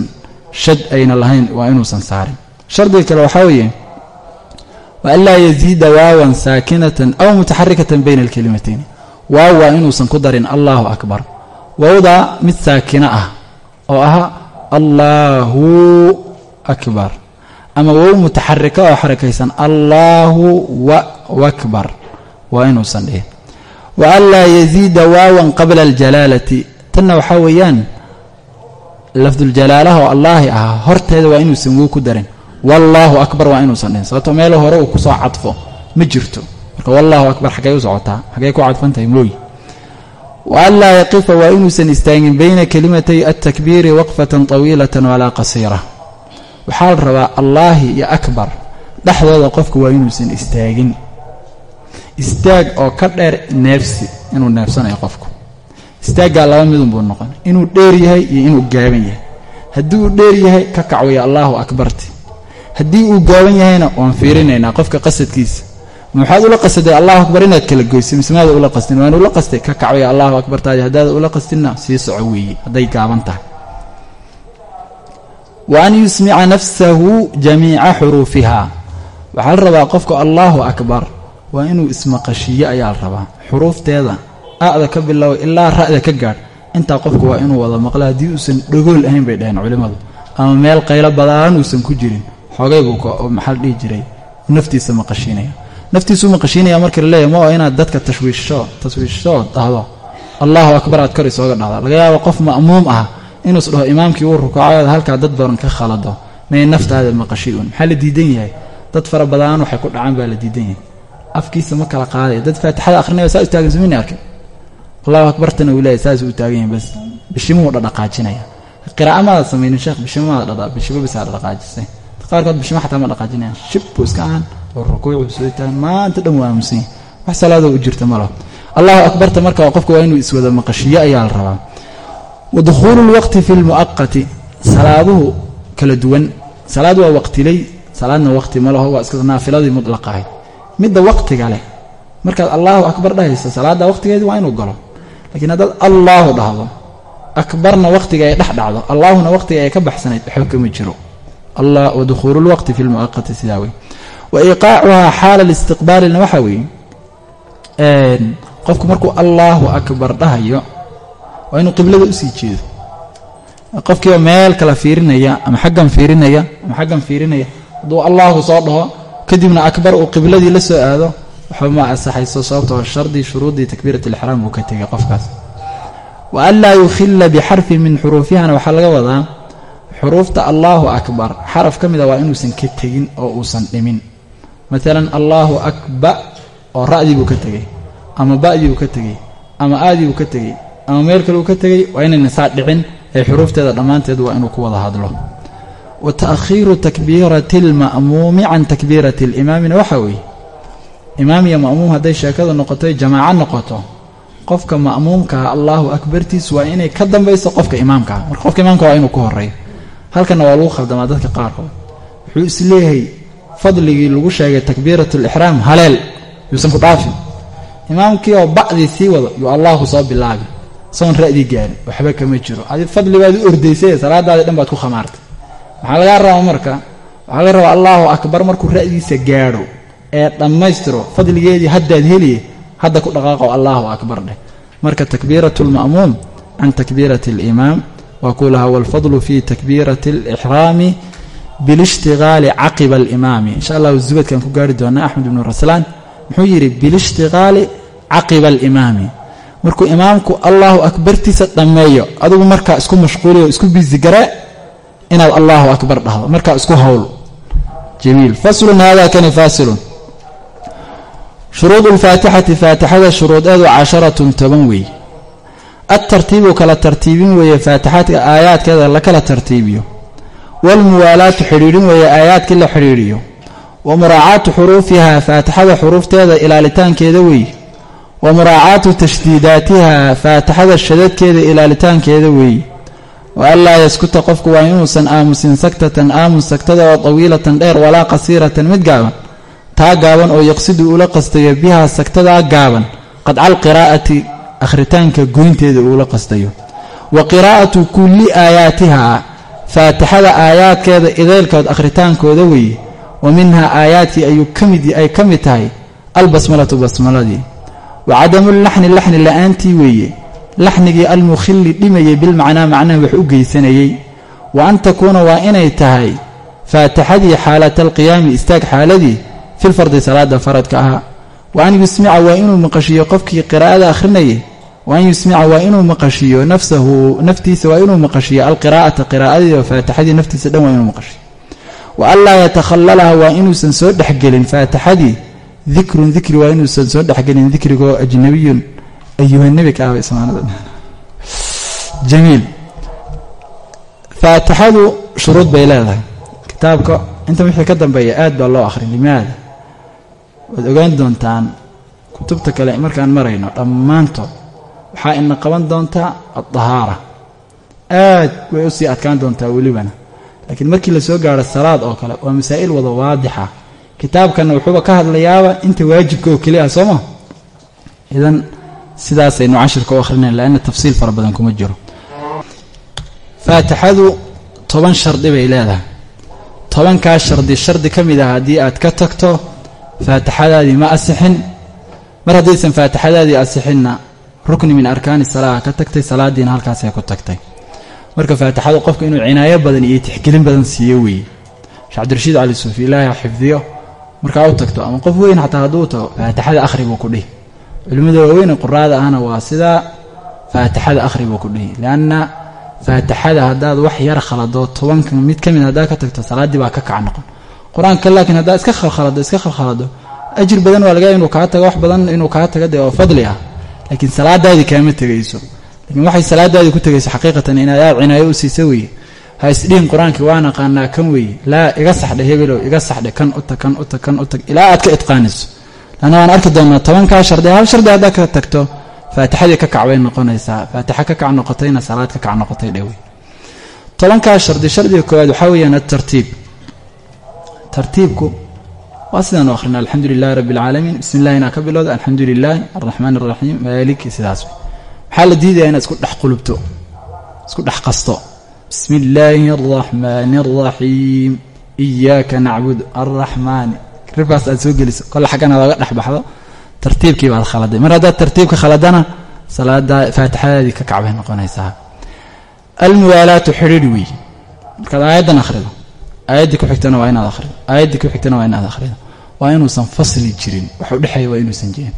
shad ayna lahayn waa inuusan saarin shardiga kale waxaa weeye wa anlaa yaziida waawan saakinatan aw mutaxarikatan bayna alkelimatayn waaw waa inuusan ku darin allaahu akbar. Waawdaa mid saakino ah oo aha allaahu akbar. Ama wow mutaxarika oo xarakaysan allaahu wakbar. Waa inuusan dhihin. Wa an laa yaziida waawan qabla aljalaalati tanna waxaa weeyaan lafduljalaalaha oo allaahi ahaa horteeda waa inuusan wow ku darin wallaahu akbar waa inuusan dhihin sababto meel hore uu ku soo cadfo ma jirto. Marka wallaahu akbar xaggay u socotaa. Xaggay ku cadfantahay mooyi wa an yaqifa waa inuusan istaagin bayna kelimatay altakbiiri waqfatan tawiilatan walaa qasiira. Waxaa la rabaa allaahi iyo akbar dhexdooda qofka waa inuusan istaagin. Istaag oo ka dheer neefsi inuu neefsanayo qofku. Istaaggaa laba midunbuu noqon. Inuu dheer yahay iyo inuu gaaban yahay. Haddii dheer yahay ka kacwaya allaahu akbarti haddii uu gaaban yahayna waan fiirinaynaa qofka qasadkiisa. Ma waxaad ula qasaday allahu akbar inaad kala goyso mise maada ula qastin? Waan ula qastay ka kacwaya allahu akbartaadi haddaada ula qastinna sii soco weeye hadday gaaban tahay. Wa an yusmica nafsahu jamiica xuruufiha. Waxaa la rabaa qofka allaahu akbar waa inuu ismaqashiiyo ayaa la rabaa. Xuruufteeda a'da ka bilowa ilaa ra'da ka gaadh. Intaa qofku waa inuu wada maqla haddii uusan dhagool ahayn bay dhaheen culimmadu. Ama meel qaylo badaan uusan ku jirin xoogay buu maxaa dhihi jiray? Naftiisa maqashiinaya naftiisuu maqashiinaya marka laleeyahy ma oo inaad dadka tashwiisho tashwiishoo dhahdo allahu akbar aad kor isooga dhahda laga yaabo qof ma'muum ah inuus dhaho imaamkii uu rukuucayood halkaa dad badan ka khalado. May naftaada maqashi un maxaa la diidan yahay? Dad fara badaan waxay ku dhacaan baa la diidan yahay. Afkiisa ma kala qaadaya dad faatixada akhrinaya saa istaagan sumini arkay. Allahu akbartana uu leeyahy saasuu u taagan yahay bas. Bishimuhu dhadhaqaajinaya qira'a maada samaynin sheekh bishimo maada dhadha bishimo bisaa dhaqaajisay qaarkood bishimo xataa ma dhaqaajinayaan? Shib buu iska ahaan oo rukuucu soo taagan maanta dhan waa aamusan yahay wax salaadoo u jirta ma laho allahu akbarta marka qofka waa inuu iswada maqashiyo ayaa la rabaa. Wa dukhuulu lwaqti fi lmu'aqati salaaduhu kala duwan. Salaad waa waqtiley salaadna waqti ma laho waa iska naafiladii mutlaqahay midda waqtiga leh. Markaad allaahu akbar dhahaysa salaadda waqtigeedii waa inuu galo. Lakiin haddaad allaahu dhahdo akbarna waqtiga ay dhex dhacdo allaahuna waqtiga ay ka baxsanayd waxba kama jiro dukhuulu lwaqti fi lmu'aqati sidaa wey wa iqaacuhaa xaala listiqbaalina waxaa weeye qofku markuu allaahu akbar dhahayo waa inuu qiblada u sii jeedo qofkiiba meel kala fiirinaya ama xaggan fiirinaya ama xaggan fiirinaya hadduu allaahu soo dhaho kadibna akbar uu qibladii la soo aado waxba ma asaxayso sababtoo shardii shuruuddii takbiirat alixraam uu ka tegay qofkaas wa an laa bixarfin min xuruufihana waxaa laga wadaa xuruufta allaahu akbar. Xaraf ka mida waa inuusan ka tegin oo uusan dhimin. Maalan allaahu akba oo ra'dii buu ka tegey ama ba'dii buu ka tegey ama aadii buu ka tegey ama meel kale uu ka tegey waa inayna saa dhicin ee xuruufteeda dhammaanteed waa inuu ku wada hadlo. Wa ta'khiiru takbiirati alma'muumi can takbiirati alimaamina waxaa weeye imaam iyo ma'muum hadday sheekadu noqotoy jamaaco noqoto qofka ma'muumkaa allaahu akbartiis waa inay ka dambayso qofka imaamkaa marka qofka imaamka waa inuu ku horeeyo halkanna waa lagu khaldamaa dadka qaarkood. Wuxuu is leeyahay fadligii lagu sheegay takbiirat alixraam haleel yuusan ku dhaafin. Imaamkii oo bacdii sii wado yuu allaahu soo bilaabi. Isagoon ra'dii gaarin waxba kama jiro. Adi fadli baad u ordaysay salaadaadii dhan baad ku khamaartay. Maxaa lagaa rabaa marka waxaa laga rabaa allaahu akbar markuu ra'diisa gaadho ee dhammaystiro fadligeedii haddaad heliye hadda ku dhaqaaqo allaahu akbar dheh. Marka takbiiratu lma'muum can takbiirati alimaam waa kuu lahaa walfadlu fi takbiirati alixraami bilishtigaali caqiba alimaami insha allahu zubadkaan ku gaari doonaa axmed ibnu raslaan muxuu yidhi bilishtigaali caqiba alimaami markuu imaamku allaahu akbartiisa dhammeeyo adigu markaa isku mashquuliyo isku bisigare inaad allaahu akbar dhahdo markaa isku howl jamiil faslun hada kani faasilun shuruud lfaatixati faatixada shuruudeedu casharatun toban weeye adtartiibu kala tartiibin weeye faatixaadka aayaadkeeda la kala tartiibiyo waalmuwaalaatu xidhiidhin weeye aayaadkii la xidhiidhiyo wa muraacaatu xuruufihaa faatixada xuruufteeda ilaalitaankeeda weeye wa muraacaatu tashdiidaatiha faatixada shadadkeeda ilaalitaankeeda weeye wa anlaa yaskuta qofku waa inuusan aamusin saktatan aamus sagtada oo tawiilatan dheer walaa qasiiratan mid gaaban taa gaaban oo yaqsidu ula qastayo bihaa sagtadaa gaaban qadcal qiraa'ati akhritaanka goynteeda uula qastayo. Wa qiraa'atu kulli aayaatihaa faatixada aayaadkeeda ideylkood akhritaankooda weeye wa minhaa aayaadkii ayuu ka mid ay ka mid tahay albasmalatu basmaladii. Wa cadamulaxni laxni la'aantii weeye laxnigii almukhilli dhimayay bilmacnaa macnaha wax u geysanayey. Wa an takuuna waa inay tahay faatixadii xaalata alqiyaami istaag xaaladii filfardi salaada faradka ahaa. Wa an yusmica waa inuu maqashiyo qofkii qiraa'ada akhrinayay wa an yusmica waa inuu maqashiyo nafsahu naftiisa waa inuu maqashiyo alqiraa'ata qiraa'adii oo faatixadii naftiisa dhan waa inuu maqashiyo wa anlaa yatakhallalaha waa inuusan soo dhexgelin faatixadii dikrun dikri waa inuusan soo dhexgelin dikrigoo ajnabiyun ayuhanebi ka ah ismaanada jamiil faatixadu shuruud bay leedahay kitaabka inta wixii ka dambeeya aad baa loo akhrin limaada waad ogaan doontaan kutubta kale markaan marayno dhammaantood waxaa ina qaban doontaa addahaara aad way u sii adkaan doontaa welibana. Laakiin markii la soo gaaro salaad oo kale waa masaa'il wada waadixa. Kitaabkanna wuxuuba ka hadlayaaba inta waajibka oo keli ah soo ma? Idan sidaasaynu cashirka u akhrinayn laanna tafsiil fara badan kuma jiro. Faatixadu toban shardi bay leedahay. Tobankaa shardi shardi ka mid ah haddii aad ka tagto faatixadaadii ma asixin. Mar haddaysan faatixadaadii asixinna rukni min arkaani salaa ka tagtay salaadiina halkaasay ku tagtay. Marka faatixadu qofka inuu cinaayo badan iyo tixgelin badan siiyo weeye sheekh cabdirashiid cali suufi ilaahi ha xifdiyo. Markaa u tagto ama qof weyn xataa hadduu tago faatixada akhri buu ku dhihi. Culimmada waaweyne quraada ahna waa sidaa faatixada akhri buu ku dhihi. Lianna faatixada haddaad wax yar khalado tobanka mid ka mid haddaad ka tagto salaaddii baa ka kac noqon. Qur'aanka laakiin haddaad iska khalkhalado iska khalkhalado ajir badan waa laga inuu kaa tago wax badan inuu kaa taga dee oo fadli ah laakiin salaadaadii kaama tegayso. Laakiin waxay salaadaadii ku tegayso xaqiiqatan inaad aad cinaayo u siisa weeye. Ha isdhihin qur'aankii waa naqaanaa kan weeye. Laa iga saxdhe hebelow iga saxdhe kan utag kan utag kan utag ilaa aad ka itqaaniso lanna waan arki doonnaa tobankaa shardi hal shardi haddaad ka tagto faatixadii ka kac bay noqonaysaa faatixa ka kac noqotayna salaad ka kac noqotay dhowey tobankaa shardi shardiga koowaad waxaa weeyaan atartiib tartiibku waa sidaanu akhrina alxamdu lilahi rabbi alcaalamiin bismi illahi inaa ka bilowda alxamdu lilaahi alraxmaan araxiim maaliki sidaas. Waxaa la diidaya inaad isku dhex qulubto isku dhex qasto. Bismi illaahi alraxmaani alraxiim iyaaka nacbud alraxmaani rifaas aad soo geliso kole xaggana looga dhex baxdo. Tartiibkii baad khaladay mar haddaad tartiibka khaladana salaada faatixadaadii ka kacbay noqonaysaa. Almuwaalaatu xidhiidh weeye markaad aayaddan akhrido aayaddii ku xigtana waa inaad akhrido. Aayaddii ku xigtana waa inaad akhrido. Waa inuusan fasli jirin. Wax u dhexeeya waa inuusan jirin.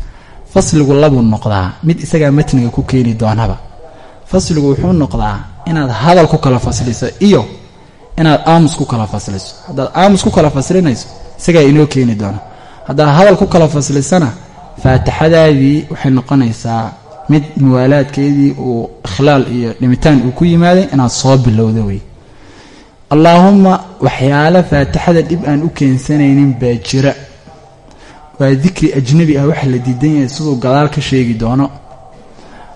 Fasligu labuu noqdaa mid isagaa matniga ku keeni doonaba. Fasligu wuxuu noqdaa inaad hadal ku kala fasliso iyo inaad aamus ku kala fasliso. Haddaad aamus ku kala faslinayso isagaa inoo keeni doona. Haddaad hadal ku kala faslisana faatixadaadii waxay noqonaysaa mid muwaalaadkeedii uu ikhlaal iyo dhimitaan uu ku yimaaday inaad soo bilowda wey allaahumma waxyaalo faatixada dhib aan u keensanaynin baa jira. Waa dikri ajnabi ah waxa la diidan yahay siduu gadaal ka sheegi doono.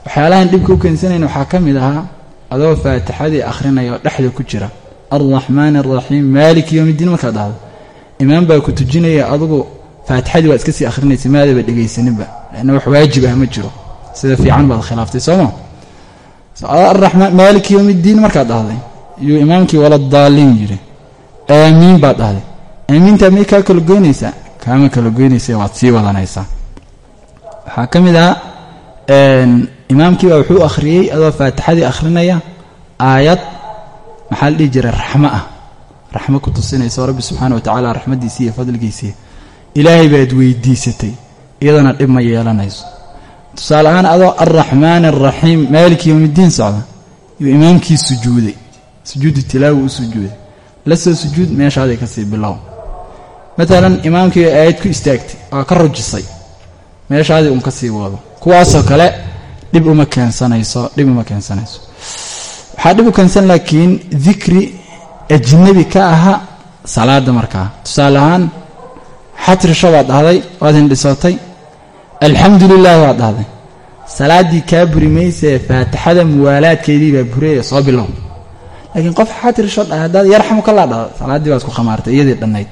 Waxyaalahan dhibka u keensanayn waxaa ka mid ahaa adoo faatixadii akhrinaya oo dhexda ku jira. Alraxmaani alraxiim maaliki yowmiddiin markaad dhahdo imaam baa ku tujinaya adugu faatixadii waad iska sii akhrinaysa maadaba dhegaysaninba lanna wax waajib ah ma jiro. Sida fiican baad khilaaftay sooma aramaan maaliki yowmiddiin markaad dhahday iyuu imaamkii waladaaliin yidhi aamiin baad dhahday aamiintaa may kaa kala goynaysaa kaama kala goynaysa waad sii wadanaysaa waxaa ka mid ahaa imaamkii baa wuxuu akhriyey adoo faatixadii akhrinaya aayad. Maxaa la dhihi jiray? Raxmo ah. Raxmo ku tusinayso rabbi subxaana wa tacaala raxmaddiisii iyo fadligiisii ilaahay baad weydiisatay iyadana dhib ma yeelanayso. Tusaale ahaan adoo alraxmaani alraxiim maaliki yowmiddiin socda yuu imaamkii sujuuday sujuudu tilaawi u sujuuday. La soo sujuud meeshaaday ka sii bilow matalan imaamkii aayad ku istaagtay waa ka rujisay meeshaadii un ka sii wado. Kuwaasoo kale dhib uma keensanayso dhib uma keensanayso. Waxaa dhib u keensan laakiin dikri ajnabi ka aha salaada markaa tusaale ahaan xatrisho baad dhahday waad hindhisootay alxamdu lilaah waad dhahday. Salaaddii kaa buri maysee faatixada muwaalaadkeedii baa buraya soo bilow laakiin qof xatrisho dhahay haddaad yarxamuka laa dhahda salaaddii baad ku khamaartay iyadii dhannayd.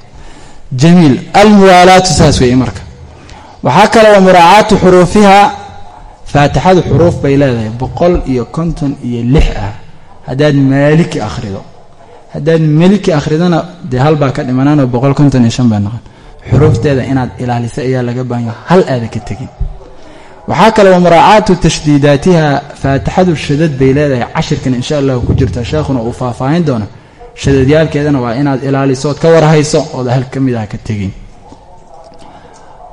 Jamiil almuwaalaatu saas weeye marka. Waxaa kale wa muraacaatu xuruufiha faatixadu xuruuf bay leedahay boqol iyo konton iyo lix ah. Haddaad maaliki akhrido haddaad meliki akhridona dee halbaa ka dhimanaanoo boqol konton iyo shan baa noqon. Xuruufteeda inaad ilaaliso ayaa laga baanyo hal aada ka tegin waxaa kale wa muraacaatu tashdiidaatiha faatixadu shadad bay leedahay. Cashirkan insha allahu ku jirta sheekhuna uu faahfaahin doono. Shadadyaalkeedana waa inaad ilaaliso ood ka warhayso ood hal ka mid ah ka tegin.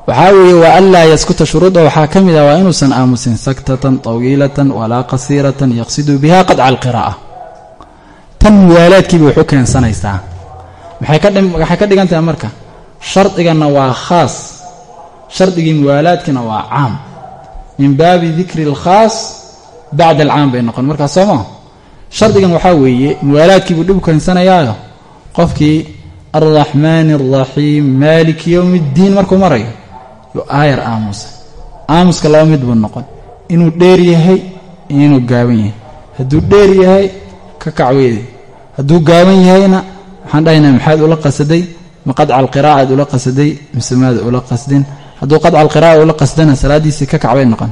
Waxaa weeye waa anlaa yaskuta shuruuda. Waxaa ka mid ah waa inuusan aamusin saktatan tawiilatan walaa qasiiratan yaqsidu biha qadca alqiraa'a. Tan muwaalaadkiiba wax u keensanaysaa. Maxay ka dhigan tahay marka shardiganna waa khaas. Shardigii muwaalaadkina waa caam min baabi dikri alkhaas bacda alcaam bay noqon. Markaas soo maa shardigan waxaa weeye muwaalaadkiibuu dhib u keensanayaayo qofkii alraxmaani alraxiim maaliki yowmi ddiin markuu marayo yo aayar aamusa. Aamuska laba mid buu noqon. Inuu dheer yahay iyo inuu gaaban yahay. Hadduu dheer yahay ka kacweyday hadduu gaaban yahayna waxaan dhahaynaa maxaad ula qasaday? Ma qadca alqiraa'a aad ula qasaday? Mise maada ula qasdin hadduu qadca alqiraa'a ula qasdana salaaddiisii ka kacbay noqon.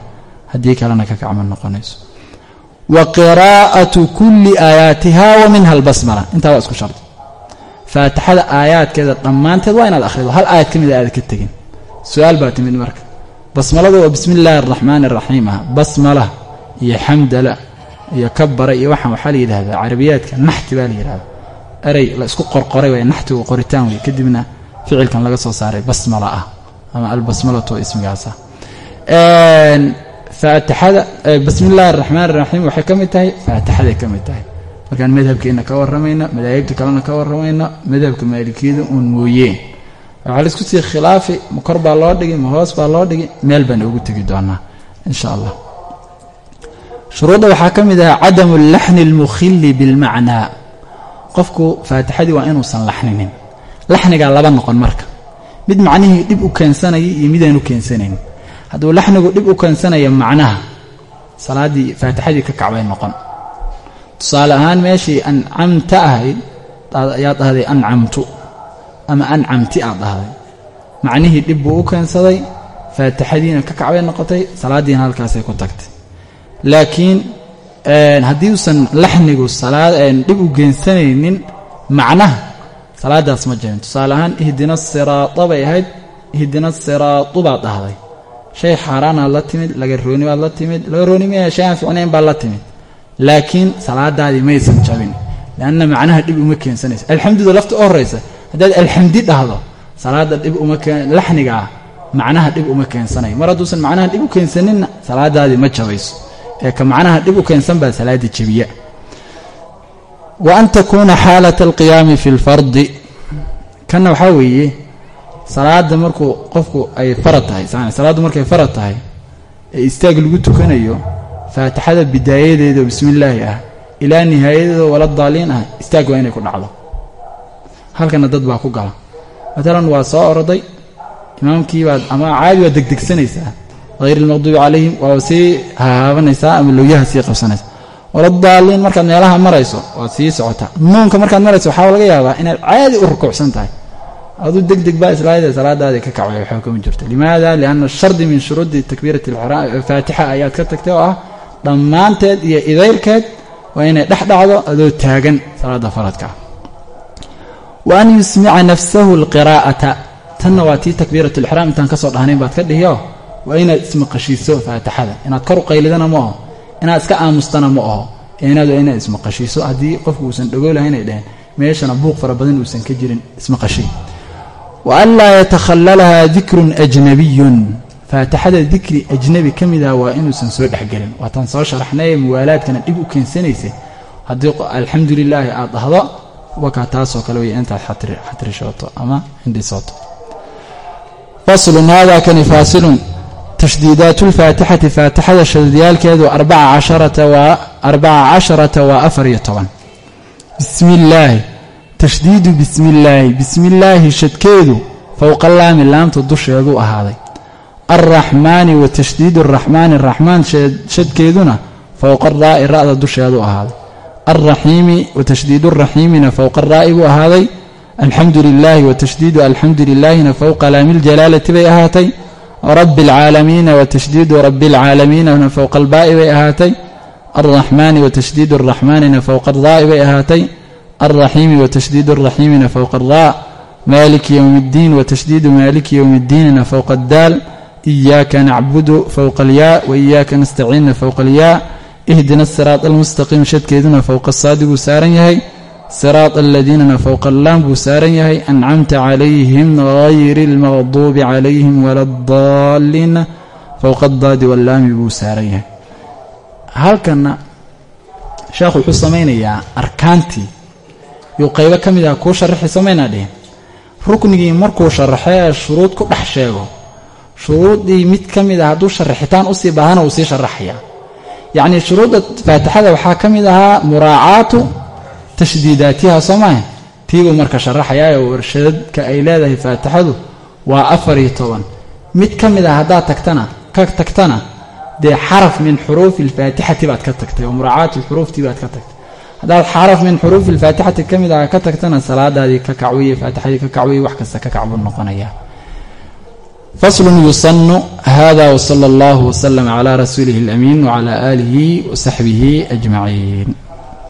Haddii kalena ka kacma noqonayso. Wa qiraa'atu kulli aayaatiha wa minha albasmala. Intaa waa isku shardi faatixada aayaadkeeda dhammaanteed waa inaad akhrido. Hal aayad ka mid a aad ka tegin. Su'aal baa timid marka. Basmalada waa bismi illaahi araxmaani araxiim ah. Basmala iyo xamdala iyo kabara iyo waxaan waxaa la yidhahdaa carabiyaadka naxti baa la yidhahdaa erey la isku qorqoray way naxtigu qoritaan wey kadibna ficilkan laga soo saaray basmala ah ama albasmalatu ismigaasa. Faatixada bismi illaahi araxmaan araxiim waxay ka mid tahay faatixaday ka mid tahay. Markaan madhabkeenna ka warramayna madaahibta kalena ka warramayna madhabka maalikiyada uun mooyeen waxaa la isku sii khilaafi ma kor baa loo dhigi ma hoos baa loo dhigi meel baan ugu tegi doonaa insha allah shuruudda waxaa ka mid ahaa cadamu laxni almukhili bilmacnaa. Qofku faatixadii waa inuusan laxninin. Laxnigaa laba noqon marka mid macnihii dhib u keensanaya iyo midaan u keensanayn. Hadduu laxnigu dhib u keensanaya macnaha salaaddii faatixadii ka kacbay noqon. Tusaale ahaan meeshii ancamta ahayd ayaad dhahday ancamtu ama ancamti aad dhahday. Macnihii dhib buu u keensaday faatixadiina ka kacbay noqotay salaaddiina halkaasay ku tagtay. Laakiin haddii uusan laxnigu dhib u geensanaynin macnaha salaadaas ma jirin tusaale ahaan ihdina siraada bay ahayd ihdina siraadu baad dhahday shay xaaraanaad la timid lagarooni baad la timid lagarooni maya shay aan ficnayn baad la timid. Laakiin salaadaadii maysan jabin leanna macnaha dhib uma keensanayso alxamduda lafta u horraysa haddaad alxamdi dhahdo salaada dhib uma laxnigaa macnaha dhib uma keensanayo mar hadduusan macnaha dhib u keensaninna salaadaadii ma jabayso. Ee ka macnaha dhib u keensan baa salaadii jabiya wa an takuuna xaalata alqiyaami fi lfardi kanna waxaa weeye salaada markuu qofku ay farad tahay salaaddu markay farad tahay ee istaag lagu tukanayo faatixada bidaayadeeda bismi illaahi ah ilaa nihaayadeeda wala daaliin ah istaag waa inay ku dhacdo halkana dad baa ku gala matalan waa soo oroday imaamkiibaad ama caadi waad degdegsanaysaa hayr ilmaqduubi calayhim waa sii hahaabanaysaa ama lowyaha sii qabsanaysa wala daaliin markaad meelaha marayso waad sii socotaa nuunka markaad marayso waxaa laga yaabaa inaad caadi u rukuucsan tahay. Aduu deg deg baa islaayada salaadaadii ka kacbay waxba kama jirto limaada lianna shardi min shuruudi takbiirati faatixa ayaad ka tagtay oo ah dhammaanteed iyo idaylkeed waa inay dhex dhacdo adoo taagan salaada faradka. Wa an yusmica nafsahu alqiraa'ata. Tanna waa tii takbiirat lixraam intaan ka soo dhahnayn baad ka dhihiyo. Waa inaad ismaqashiiso faatixada. Inaad kor u qaylidana ma aho inaad iska aamustana ma aho inaad inaad ismaqashiiso. Haddii qofku uusan dhagoolahayn ay dhaheen meeshana buuq fara badan uusan ka jirin ismaqashi wa an laa yatakhallalahaa dikrun ajnabiyun faatixada dikri ajnabi ka mid ah waa inuusan soo dhexgelin waataan soo sharaxnay muwaalaadkana dhib u keensanaysay haddii alxamdu lilaahi aad dhahdo wakaa taasoo kale wey intaad xatrishooto ama hindhisooto. Faslun hada kani faasilun tashdiidaat lfaatixati faatixada shadadiyaalkeedu arbaca casharata waa arbaca casharata waa afar iyo toban bismi illaahi tashdiidu bismi illaahi bismi illaahi shadkeedu fowqa laami laamta dusheedu ahaaday alraxmaani wa tashdiidu araxmaani raxmaan shadkeeduna fowqa raa'i ra'da dusheedu ahaaday alraxiimi wa tashdiidu raxiimina fowqa raa'i buu ahaaday alxamdu lilaahi wa tashdiidu alxamdu lilaahina fowqa laami ljalaalati bay ahaatay rabbi alcaalamiina wa tashdiidu rabbi alcaalamiinana fowqa albaa'i bay ahaatay. Alraxmaani wa tashdiidu araxmaanina fowqa araa'i bay ahaatay. Alraxiimi wa tashdiidu araxiimina fowqa araa maaliki yowmi اddiin wa tashdiidu maaliki yowmi اddiinina fowqa addaal. Iyaaka nacbudu fowqa alyaa wa iyaaka nastaciinna fowqa alyaa. Ihdina asiraad almustaqiim shadkeeduna fowqa saadiguu saaran yahay siraad aladiinana fowqa allaan buu saaran yahay ancamta calayhim hayri almaqduubi calayhim wala adaalliina fowqa addaadi wallaami buu saaran yahay halkanna sheekhu wuxuu samaynayaa arkaantii yuu qaybo ka mid ah kuu sharaxi samaynaa dhihin ruknigii markuu sharaxo ee shuruud ku dhex sheego shuruuddii mid ka mid ah hadduu sharaxitaan u sii baahana uu sii sharaxaya yacnii shuruudda faatixada waxaa ka mid ahaa muraacaatu tashdiidaatiha soo tiibuu marka sharaxayaa ee warshadka ay leedahay faatixadu waa afar iyo toban mid ka mid ah haddaad tagtana ka tagtana dee xaraf min xuruufi alfaatixati baad ka tagtay oo muraacaat lxuruuftii baad ka tagtay haddaad xaraf min xuruufi alfaatixati ka mid ah ka tagtana salaadaadii ka kacwiye faatixadii ka kacwiye wax kasta ka kacbuu noqonaya faslun yusanu hada wsala allahu wslama cla rasuulihi اlamiin wcla aalihi wasaxbihi ajmaciin